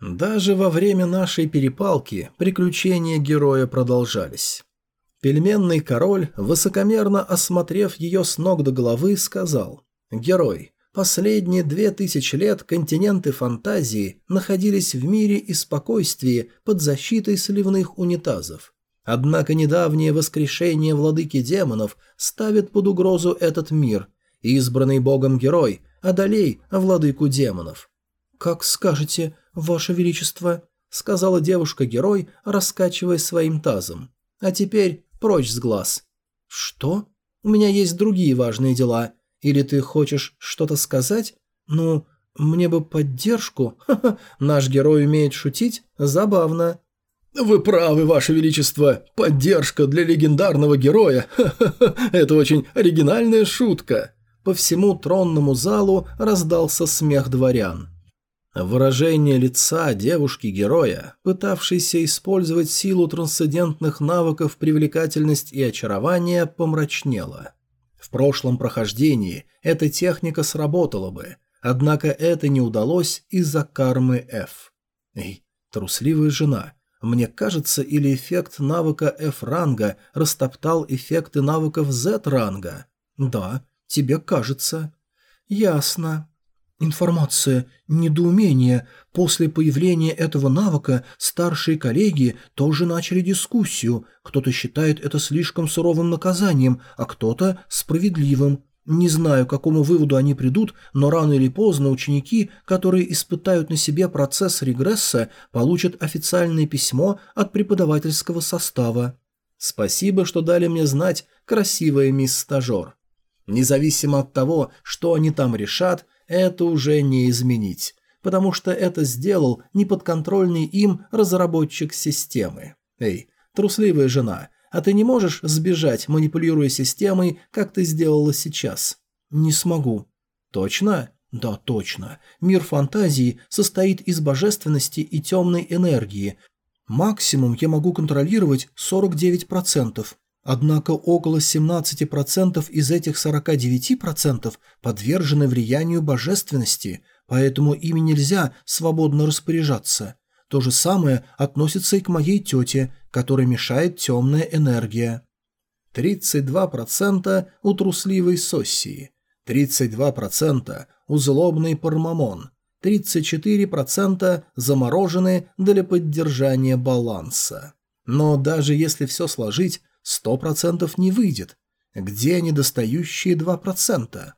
Даже во время нашей перепалки приключения героя продолжались. Пельменный король, высокомерно осмотрев ее с ног до головы, сказал «Герой, Последние две тысячи лет континенты фантазии находились в мире и спокойствии под защитой сливных унитазов. Однако недавнее воскрешение владыки демонов ставит под угрозу этот мир, избранный богом герой одолей владыку демонов. «Как скажете, ваше величество», — сказала девушка-герой, раскачивая своим тазом. «А теперь прочь с глаз». «Что? У меня есть другие важные дела. Или ты хочешь что-то сказать? Ну, мне бы поддержку. Ха-ха, наш герой умеет шутить. Забавно. Вы правы, ваше величество. Поддержка для легендарного героя. Ха-ха-ха, это очень оригинальная шутка. По всему тронному залу раздался смех дворян. Выражение лица девушки-героя, пытавшейся использовать силу трансцендентных навыков привлекательность и очарование, помрачнело. В прошлом прохождении эта техника сработала бы, однако это не удалось из-за кармы F. Эй, трусливая жена, мне кажется, или эффект навыка F-ранга растоптал эффекты навыков Z-ранга? Да, тебе кажется. Ясно. Информация, недоумение. После появления этого навыка старшие коллеги тоже начали дискуссию. Кто-то считает это слишком суровым наказанием, а кто-то справедливым. Не знаю, к какому выводу они придут, но рано или поздно ученики, которые испытают на себе процесс регресса, получат официальное письмо от преподавательского состава. Спасибо, что дали мне знать, красивая мисс-стажер. Независимо от того, что они там решат, это уже не изменить, потому что это сделал неподконтрольный им разработчик системы. Эй, трусливая жена, а ты не можешь сбежать, манипулируя системой, как ты сделала сейчас? Не смогу. Точно? Да, точно. Мир фантазии состоит из божественности и темной энергии. Максимум я могу контролировать 49%. Однако около 17% из этих 49% подвержены влиянию божественности, поэтому ими нельзя свободно распоряжаться. То же самое относится и к моей тете, которой мешает темная энергия. 32% у трусливой Соссии, 32% у злобной Пармамон, 34% заморожены для поддержания баланса. Но даже если все сложить, 100% не выйдет. Где недостающие 2%?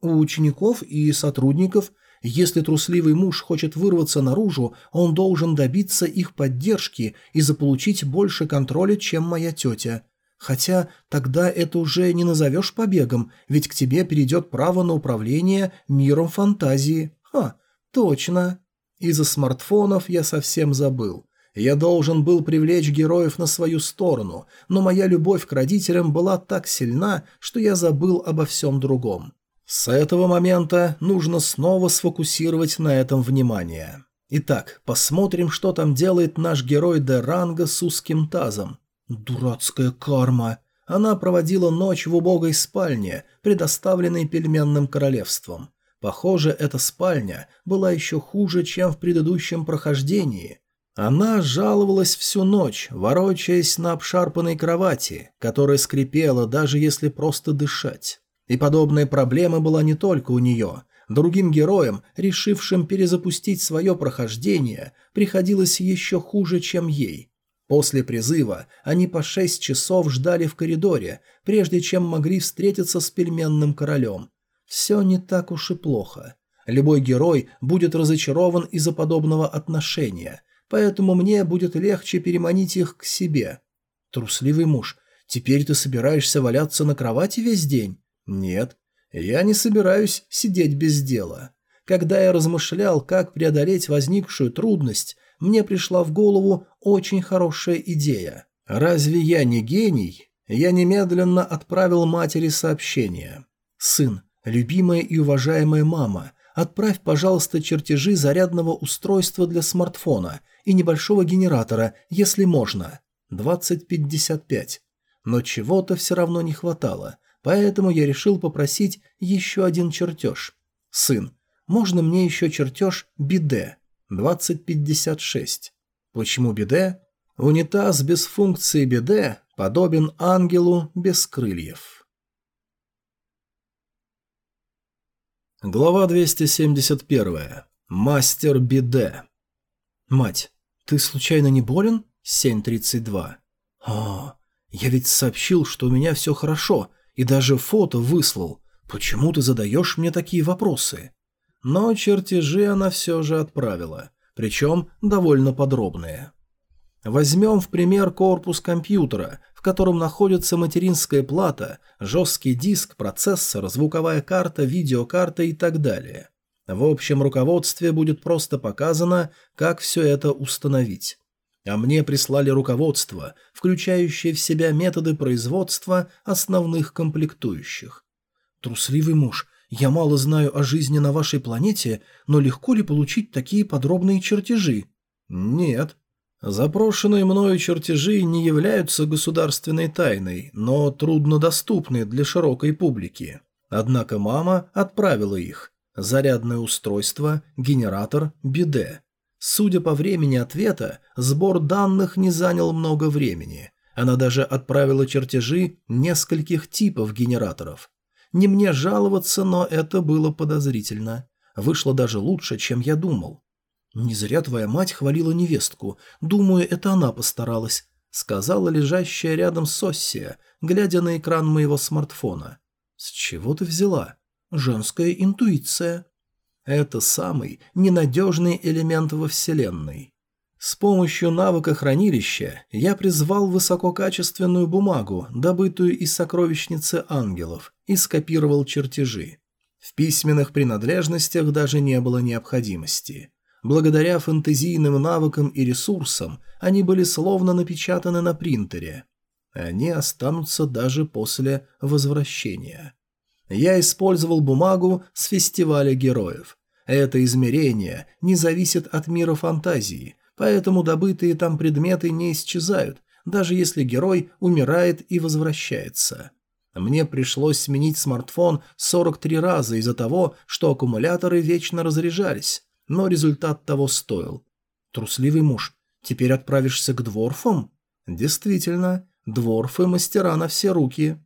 У учеников и сотрудников, если трусливый муж хочет вырваться наружу, он должен добиться их поддержки и заполучить больше контроля, чем моя тетя. Хотя тогда это уже не назовешь побегом, ведь к тебе перейдет право на управление миром фантазии. Ха, точно. Из-за смартфонов я совсем забыл. Я должен был привлечь героев на свою сторону, но моя любовь к родителям была так сильна, что я забыл обо всем другом. С этого момента нужно снова сфокусировать на этом внимание. Итак, посмотрим, что там делает наш герой Деранга с узким тазом. Дурацкая карма. Она проводила ночь в убогой спальне, предоставленной пельменным королевством. Похоже, эта спальня была еще хуже, чем в предыдущем прохождении. Она жаловалась всю ночь, ворочаясь на обшарпанной кровати, которая скрипела, даже если просто дышать. И подобная проблема была не только у нее. Другим героям, решившим перезапустить свое прохождение, приходилось еще хуже, чем ей. После призыва они по шесть часов ждали в коридоре, прежде чем могли встретиться с пельменным королем. Все не так уж и плохо. Любой герой будет разочарован из-за подобного отношения, поэтому мне будет легче переманить их к себе. Трусливый муж, теперь ты собираешься валяться на кровати весь день? Нет, я не собираюсь сидеть без дела. Когда я размышлял, как преодолеть возникшую трудность, мне пришла в голову очень хорошая идея. Разве я не гений? Я немедленно отправил матери сообщение. «Сын, любимая и уважаемая мама, отправь, пожалуйста, чертежи зарядного устройства для смартфона и небольшого генератора, если можно. 2055. Но чего-то все равно не хватало, поэтому я решил попросить еще один чертеж. Сын, можно мне еще чертеж биде? 2056. Почему биде? Унитаз без функции биде подобен ангелу без крыльев. Глава 271. Мастер биде. Мать, ты случайно не болен? 7.32. А, я ведь сообщил, что у меня все хорошо, и даже фото выслал. Почему ты задаешь мне такие вопросы? Но чертежи она все же отправила, причем довольно подробные. Возьмем в пример корпус компьютера, в котором находится материнская плата, жесткий диск, процессор, звуковая карта, видеокарта и так далее. В общем руководстве будет просто показано, как все это установить. А мне прислали руководство, включающее в себя методы производства основных комплектующих. Трусливый муж, я мало знаю о жизни на вашей планете, но легко ли получить такие подробные чертежи? Нет. Запрошенные мною чертежи не являются государственной тайной, но труднодоступны для широкой публики. Однако мама отправила их. Зарядное устройство, генератор, биде. Судя по времени ответа, сбор данных не занял много времени. Она даже отправила чертежи нескольких типов генераторов. Не мне жаловаться, но это было подозрительно. Вышло даже лучше, чем я думал. «Не зря твоя мать хвалила невестку. Думаю, это она постаралась», — сказала лежащая рядом Соссия, глядя на экран моего смартфона. «С чего ты взяла?» «Женская интуиция». Это самый ненадежный элемент во Вселенной. С помощью навыка хранилища я призвал высококачественную бумагу, добытую из сокровищницы ангелов, и скопировал чертежи. В письменных принадлежностях даже не было необходимости. Благодаря фэнтезийным навыкам и ресурсам они были словно напечатаны на принтере. Они останутся даже после возвращения. Я использовал бумагу с фестиваля героев. Это измерение не зависит от мира фантазии – поэтому добытые там предметы не исчезают, даже если герой умирает и возвращается. Мне пришлось сменить смартфон 43 раза из-за того, что аккумуляторы вечно разряжались, но результат того стоил. Трусливый муж, теперь отправишься к дворфам? Действительно, дворфы мастера на все руки.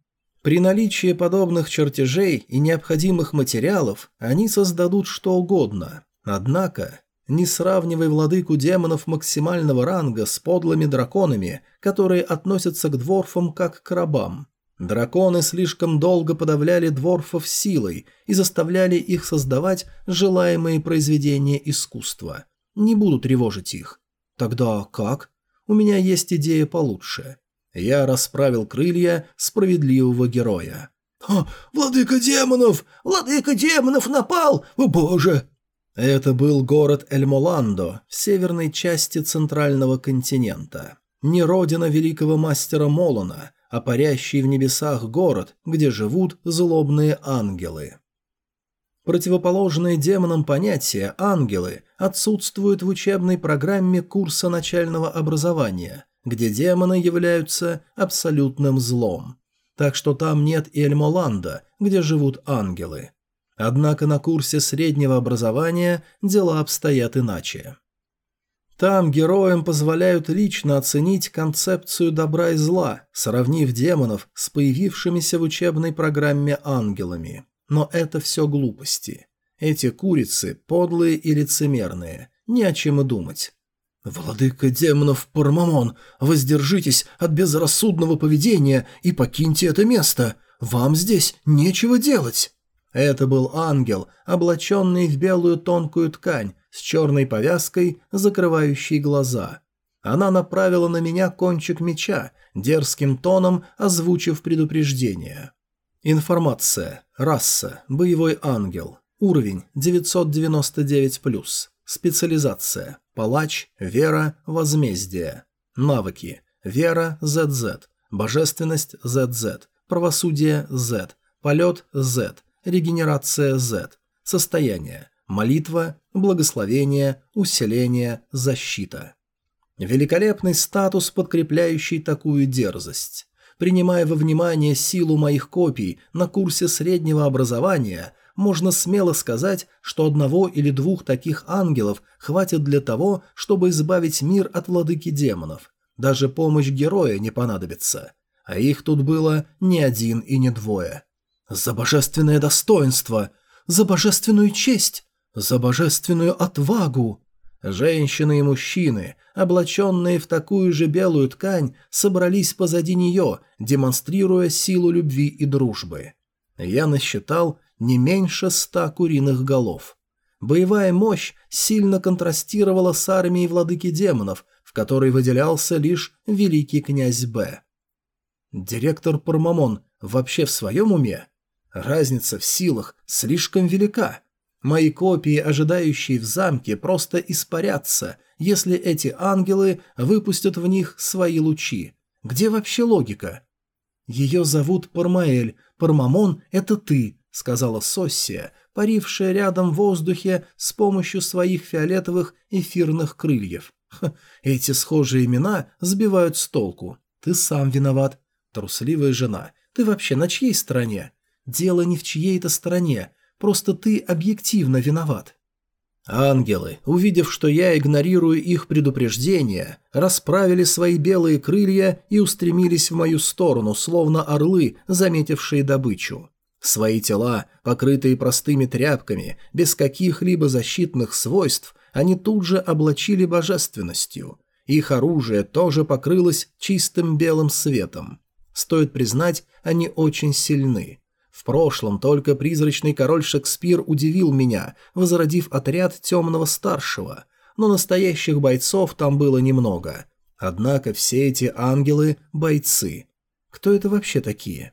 При наличии подобных чертежей и необходимых материалов они создадут что угодно, Однако, не сравнивай владыку демонов максимального ранга с подлыми драконами, которые относятся к дворфам как к рабам. Драконы слишком долго подавляли дворфов силой и заставляли их создавать желаемые произведения искусства. Не буду тревожить их. Тогда как? У меня есть идея получше. Я расправил крылья справедливого героя. «О, владыка демонов! Владыка демонов напал! О боже!» Это был город Эльмоландо в северной части центрального континента. Не родина великого мастера Молона, а парящий в небесах город, где живут злобные ангелы. Противоположные демонам понятия «ангелы» отсутствуют в учебной программе курса начального образования, где демоны являются абсолютным злом. Так что там нет и Эльмоланда, где живут ангелы. Однако на курсе среднего образования дела обстоят иначе. Там героям позволяют лично оценить концепцию добра и зла, сравнив демонов с появившимися в учебной программе ангелами. Но это все глупости. Эти курицы подлые и лицемерные, не о чем и думать. «Владыка демонов Пармамон, воздержитесь от безрассудного поведения и покиньте это место. Вам здесь нечего делать». Это был ангел, облаченный в белую тонкую ткань, с черной повязкой, закрывающей глаза. Она направила на меня кончик меча, дерзким тоном озвучив предупреждение. Информация. Раса. Боевой ангел. Уровень 999+. Специализация. Палач. Вера. Возмездие. Навыки. Вера. ZZ. Божественность. ZZ. Правосудие. Z. Полет. Z. Регенерация. Z. Состояние. Молитва, благословение, усиление, защита. Великолепный статус, подкрепляющий такую дерзость. Принимая во внимание силу моих копий на курсе среднего образования, можно смело сказать, что одного или двух таких ангелов хватит для того, чтобы избавить мир от владыки демонов. Даже помощь героя не понадобится. А их тут было не один и не двое. За божественное достоинство! За божественную честь! За божественную отвагу! Женщины и мужчины, облаченные в такую же белую ткань, собрались позади нее, демонстрируя силу любви и дружбы. Я насчитал не меньше ста куриных голов. Боевая мощь сильно контрастировала с армией владыки демонов, в которой выделялся лишь великий князь Б. Директор Пармамон вообще в своем уме? Разница в силах слишком велика. Мои копии, ожидающие в замке, просто испарятся, если эти ангелы выпустят в них свои лучи. Где вообще логика? Ее зовут Пармаэль, Пармамон – это ты, сказала Соссия, парившая рядом в воздухе с помощью своих фиолетовых эфирных крыльев. Эти схожие имена сбивают с толку. Ты сам виноват. Трусливая жена, ты вообще на чьей стороне? Дело не в чьей-то стороне, Просто ты объективно виноват». Ангелы, увидев, что я игнорирую их предупреждения, расправили свои белые крылья и устремились в мою сторону, словно орлы, заметившие добычу. Свои тела, покрытые простыми тряпками, без каких-либо защитных свойств, они тут же облачили божественностью. Их оружие тоже покрылось чистым белым светом. Стоит признать, они очень сильны. В прошлом только призрачный король Шекспир удивил меня, возродив отряд темного старшего, но настоящих бойцов там было немного. Однако все эти ангелы – бойцы. Кто это вообще такие?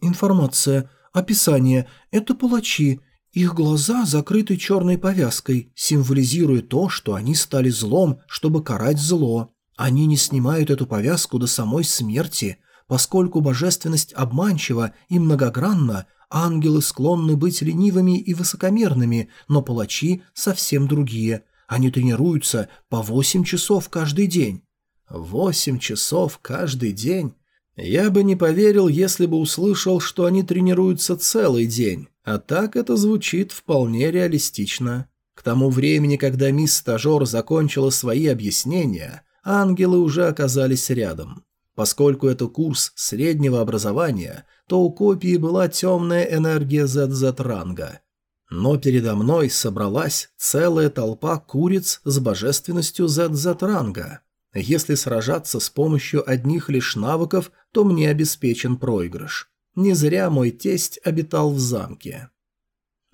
Информация. Описание. Это палачи. Их глаза закрыты черной повязкой, символизируя то, что они стали злом, чтобы карать зло. Они не снимают эту повязку до самой смерти – Поскольку божественность обманчива и многогранна, ангелы склонны быть ленивыми и высокомерными, но палачи совсем другие. Они тренируются по восемь часов каждый день. Восемь часов каждый день? Я бы не поверил, если бы услышал, что они тренируются целый день, а так это звучит вполне реалистично. К тому времени, когда мисс-стажер закончила свои объяснения, ангелы уже оказались рядом. Поскольку это курс среднего образования, то у копии была темная энергия ZZ-ранга. Но передо мной собралась целая толпа куриц с божественностью ZZ-ранга. Если сражаться с помощью одних лишь навыков, то мне обеспечен проигрыш. Не зря мой тесть обитал в замке.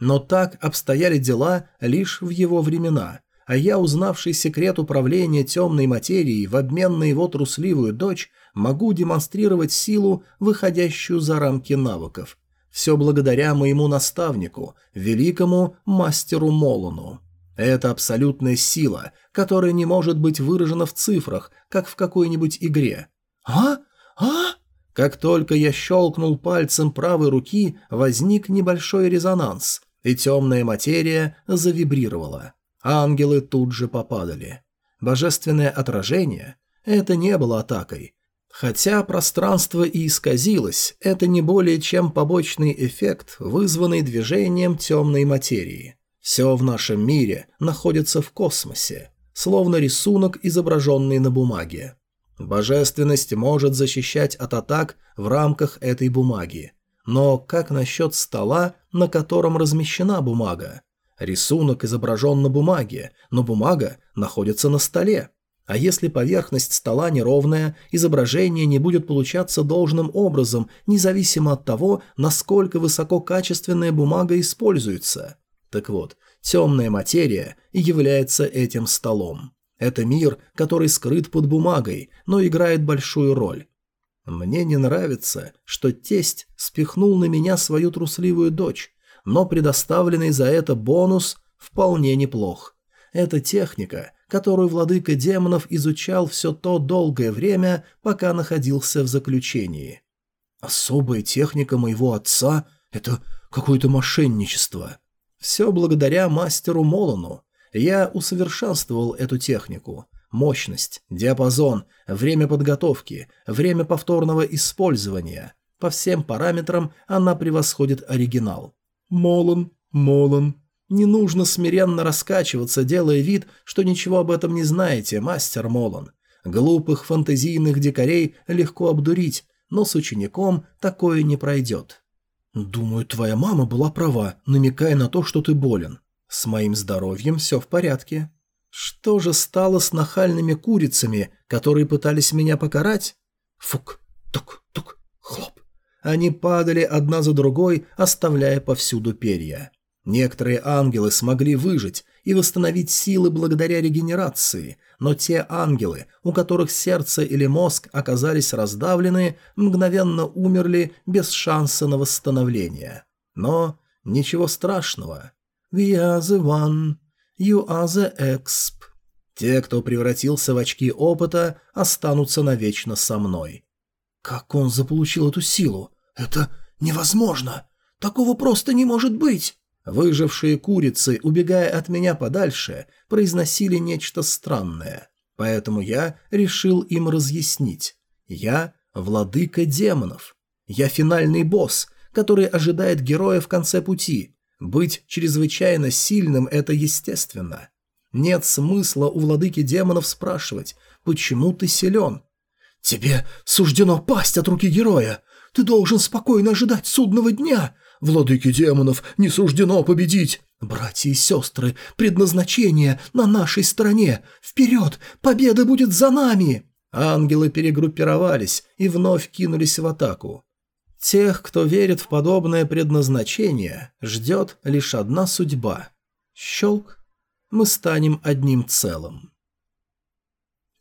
Но так обстояли дела лишь в его времена, а я, узнавший секрет управления темной материей в обмен на его трусливую дочь, могу демонстрировать силу, выходящую за рамки навыков. Все благодаря моему наставнику, великому мастеру Молону. Это абсолютная сила, которая не может быть выражена в цифрах, как в какой-нибудь игре. «А? А?» Как только я щелкнул пальцем правой руки, возник небольшой резонанс, и темная материя завибрировала. Ангелы тут же попадали. Божественное отражение – это не было атакой. Хотя пространство и исказилось, это не более чем побочный эффект, вызванный движением темной материи. Все в нашем мире находится в космосе, словно рисунок, изображенный на бумаге. Божественность может защищать от атак в рамках этой бумаги. Но как насчет стола, на котором размещена бумага? Рисунок изображен на бумаге, но бумага находится на столе. А если поверхность стола неровная, изображение не будет получаться должным образом, независимо от того, насколько высококачественная бумага используется. Так вот, темная материя является этим столом. Это мир, который скрыт под бумагой, но играет большую роль. Мне не нравится, что тесть спихнул на меня свою трусливую дочь, но предоставленный за это бонус вполне неплох. Это техника, которую владыка демонов изучал все то долгое время, пока находился в заключении. Особая техника моего отца – это какое-то мошенничество. Все благодаря мастеру Молону. Я усовершенствовал эту технику. Мощность, диапазон, время подготовки, время повторного использования. По всем параметрам она превосходит оригинал. Молон, Молон. Не нужно смиренно раскачиваться, делая вид, что ничего об этом не знаете, мастер Молон. Глупых фантазийных дикарей легко обдурить, но с учеником такое не пройдет. «Думаю, твоя мама была права, намекая на то, что ты болен. С моим здоровьем все в порядке. Что же стало с нахальными курицами, которые пытались меня покарать? Фук, тук, тук, хлоп. Они падали одна за другой, оставляя повсюду перья. Некоторые ангелы смогли выжить и восстановить силы благодаря регенерации, но те ангелы, у которых сердце или мозг оказались раздавлены, мгновенно умерли без шанса на восстановление. Но ничего страшного. We are the one, you are the exp. Те, кто превратился в очки опыта, останутся навечно со мной. Как он заполучил эту силу? Это невозможно. Такого просто не может быть. Выжившие курицы, убегая от меня подальше, произносили нечто странное. Поэтому я решил им разъяснить. Я владыка демонов. Я финальный босс, который ожидает героя в конце пути. Быть чрезвычайно сильным – это естественно. Нет смысла у владыки демонов спрашивать, почему ты силен. «Тебе суждено пасть от руки героя. Ты должен спокойно ожидать судного дня. Владыке демонов не суждено победить. Братья и сестры, предназначение на нашей стороне. Вперед, победа будет за нами!» Ангелы перегруппировались и вновь кинулись в атаку. Тех, кто верит в подобное предназначение, ждет лишь одна судьба. Щелк. Мы станем одним целым.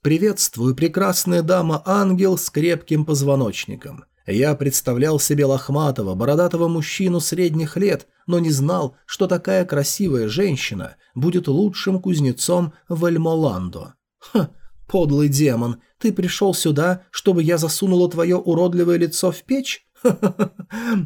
Приветствую, прекрасная дама-ангел с крепким позвоночником. Я представлял себе лохматого, бородатого мужчину средних лет, но не знал, что такая красивая женщина будет лучшим кузнецом в Эльмоландо. Ха, подлый демон, ты пришел сюда, чтобы я засунула твое уродливое лицо в печь? Ха-ха-ха,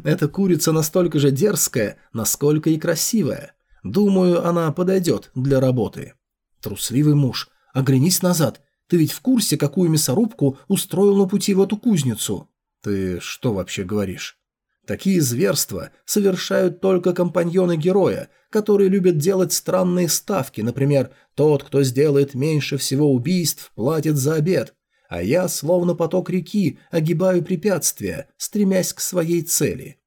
эта курица настолько же дерзкая, насколько и красивая. Думаю, она подойдет для работы. Трусливый муж, оглянись назад, ты ведь в курсе, какую мясорубку устроил на пути в эту кузницу? «Ты что вообще говоришь?» Такие зверства совершают только компаньоны героя, которые любят делать странные ставки, например, тот, кто сделает меньше всего убийств, платит за обед, а я, словно поток реки, огибаю препятствия, стремясь к своей цели.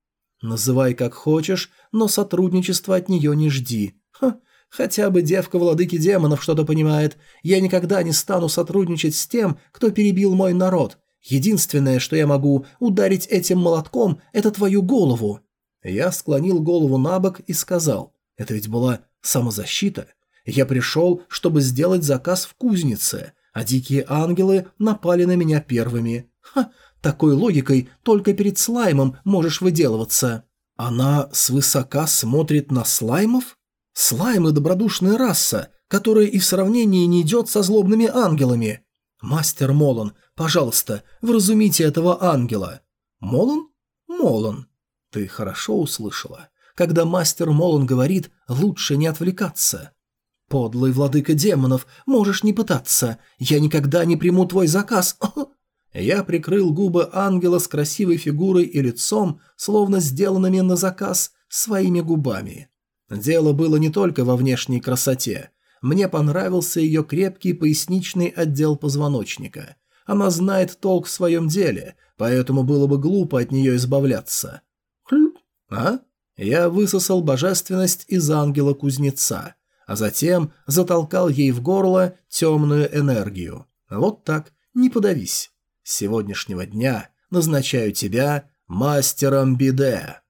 Называй как хочешь, но сотрудничества от нее не жди. Ха, хотя бы девка владыки демонов что-то понимает. Я никогда не стану сотрудничать с тем, кто перебил мой народ. Единственное, что я могу ударить этим молотком, это твою голову». Я склонил голову на бок и сказал, «Это ведь была самозащита. Я пришел, чтобы сделать заказ в кузнице, а дикие ангелы напали на меня первыми. Ха, такой логикой только перед слаймом можешь выделываться. Она свысока смотрит на слаймов? Слаймы – добродушная раса, которая и в сравнении не идет со злобными ангелами. Мастер Молон, пожалуйста, вразумите этого ангела. Молон? Молон. Ты хорошо услышала. Когда мастер Молон говорит, лучше не отвлекаться. «Подлый владыка демонов, можешь не пытаться. Я никогда не приму твой заказ». Я прикрыл губы ангела с красивой фигурой и лицом, словно сделанными на заказ, своими губами. Дело было не только во внешней красоте. Мне понравился ее крепкий поясничный отдел позвоночника. Она знает толк в своем деле, поэтому было бы глупо от нее избавляться. Хлюп. А? Я высосал божественность из ангела-кузнеца а затем затолкал ей в горло темную энергию. Вот так, не подавись. С сегодняшнего дня назначаю тебя мастером биде.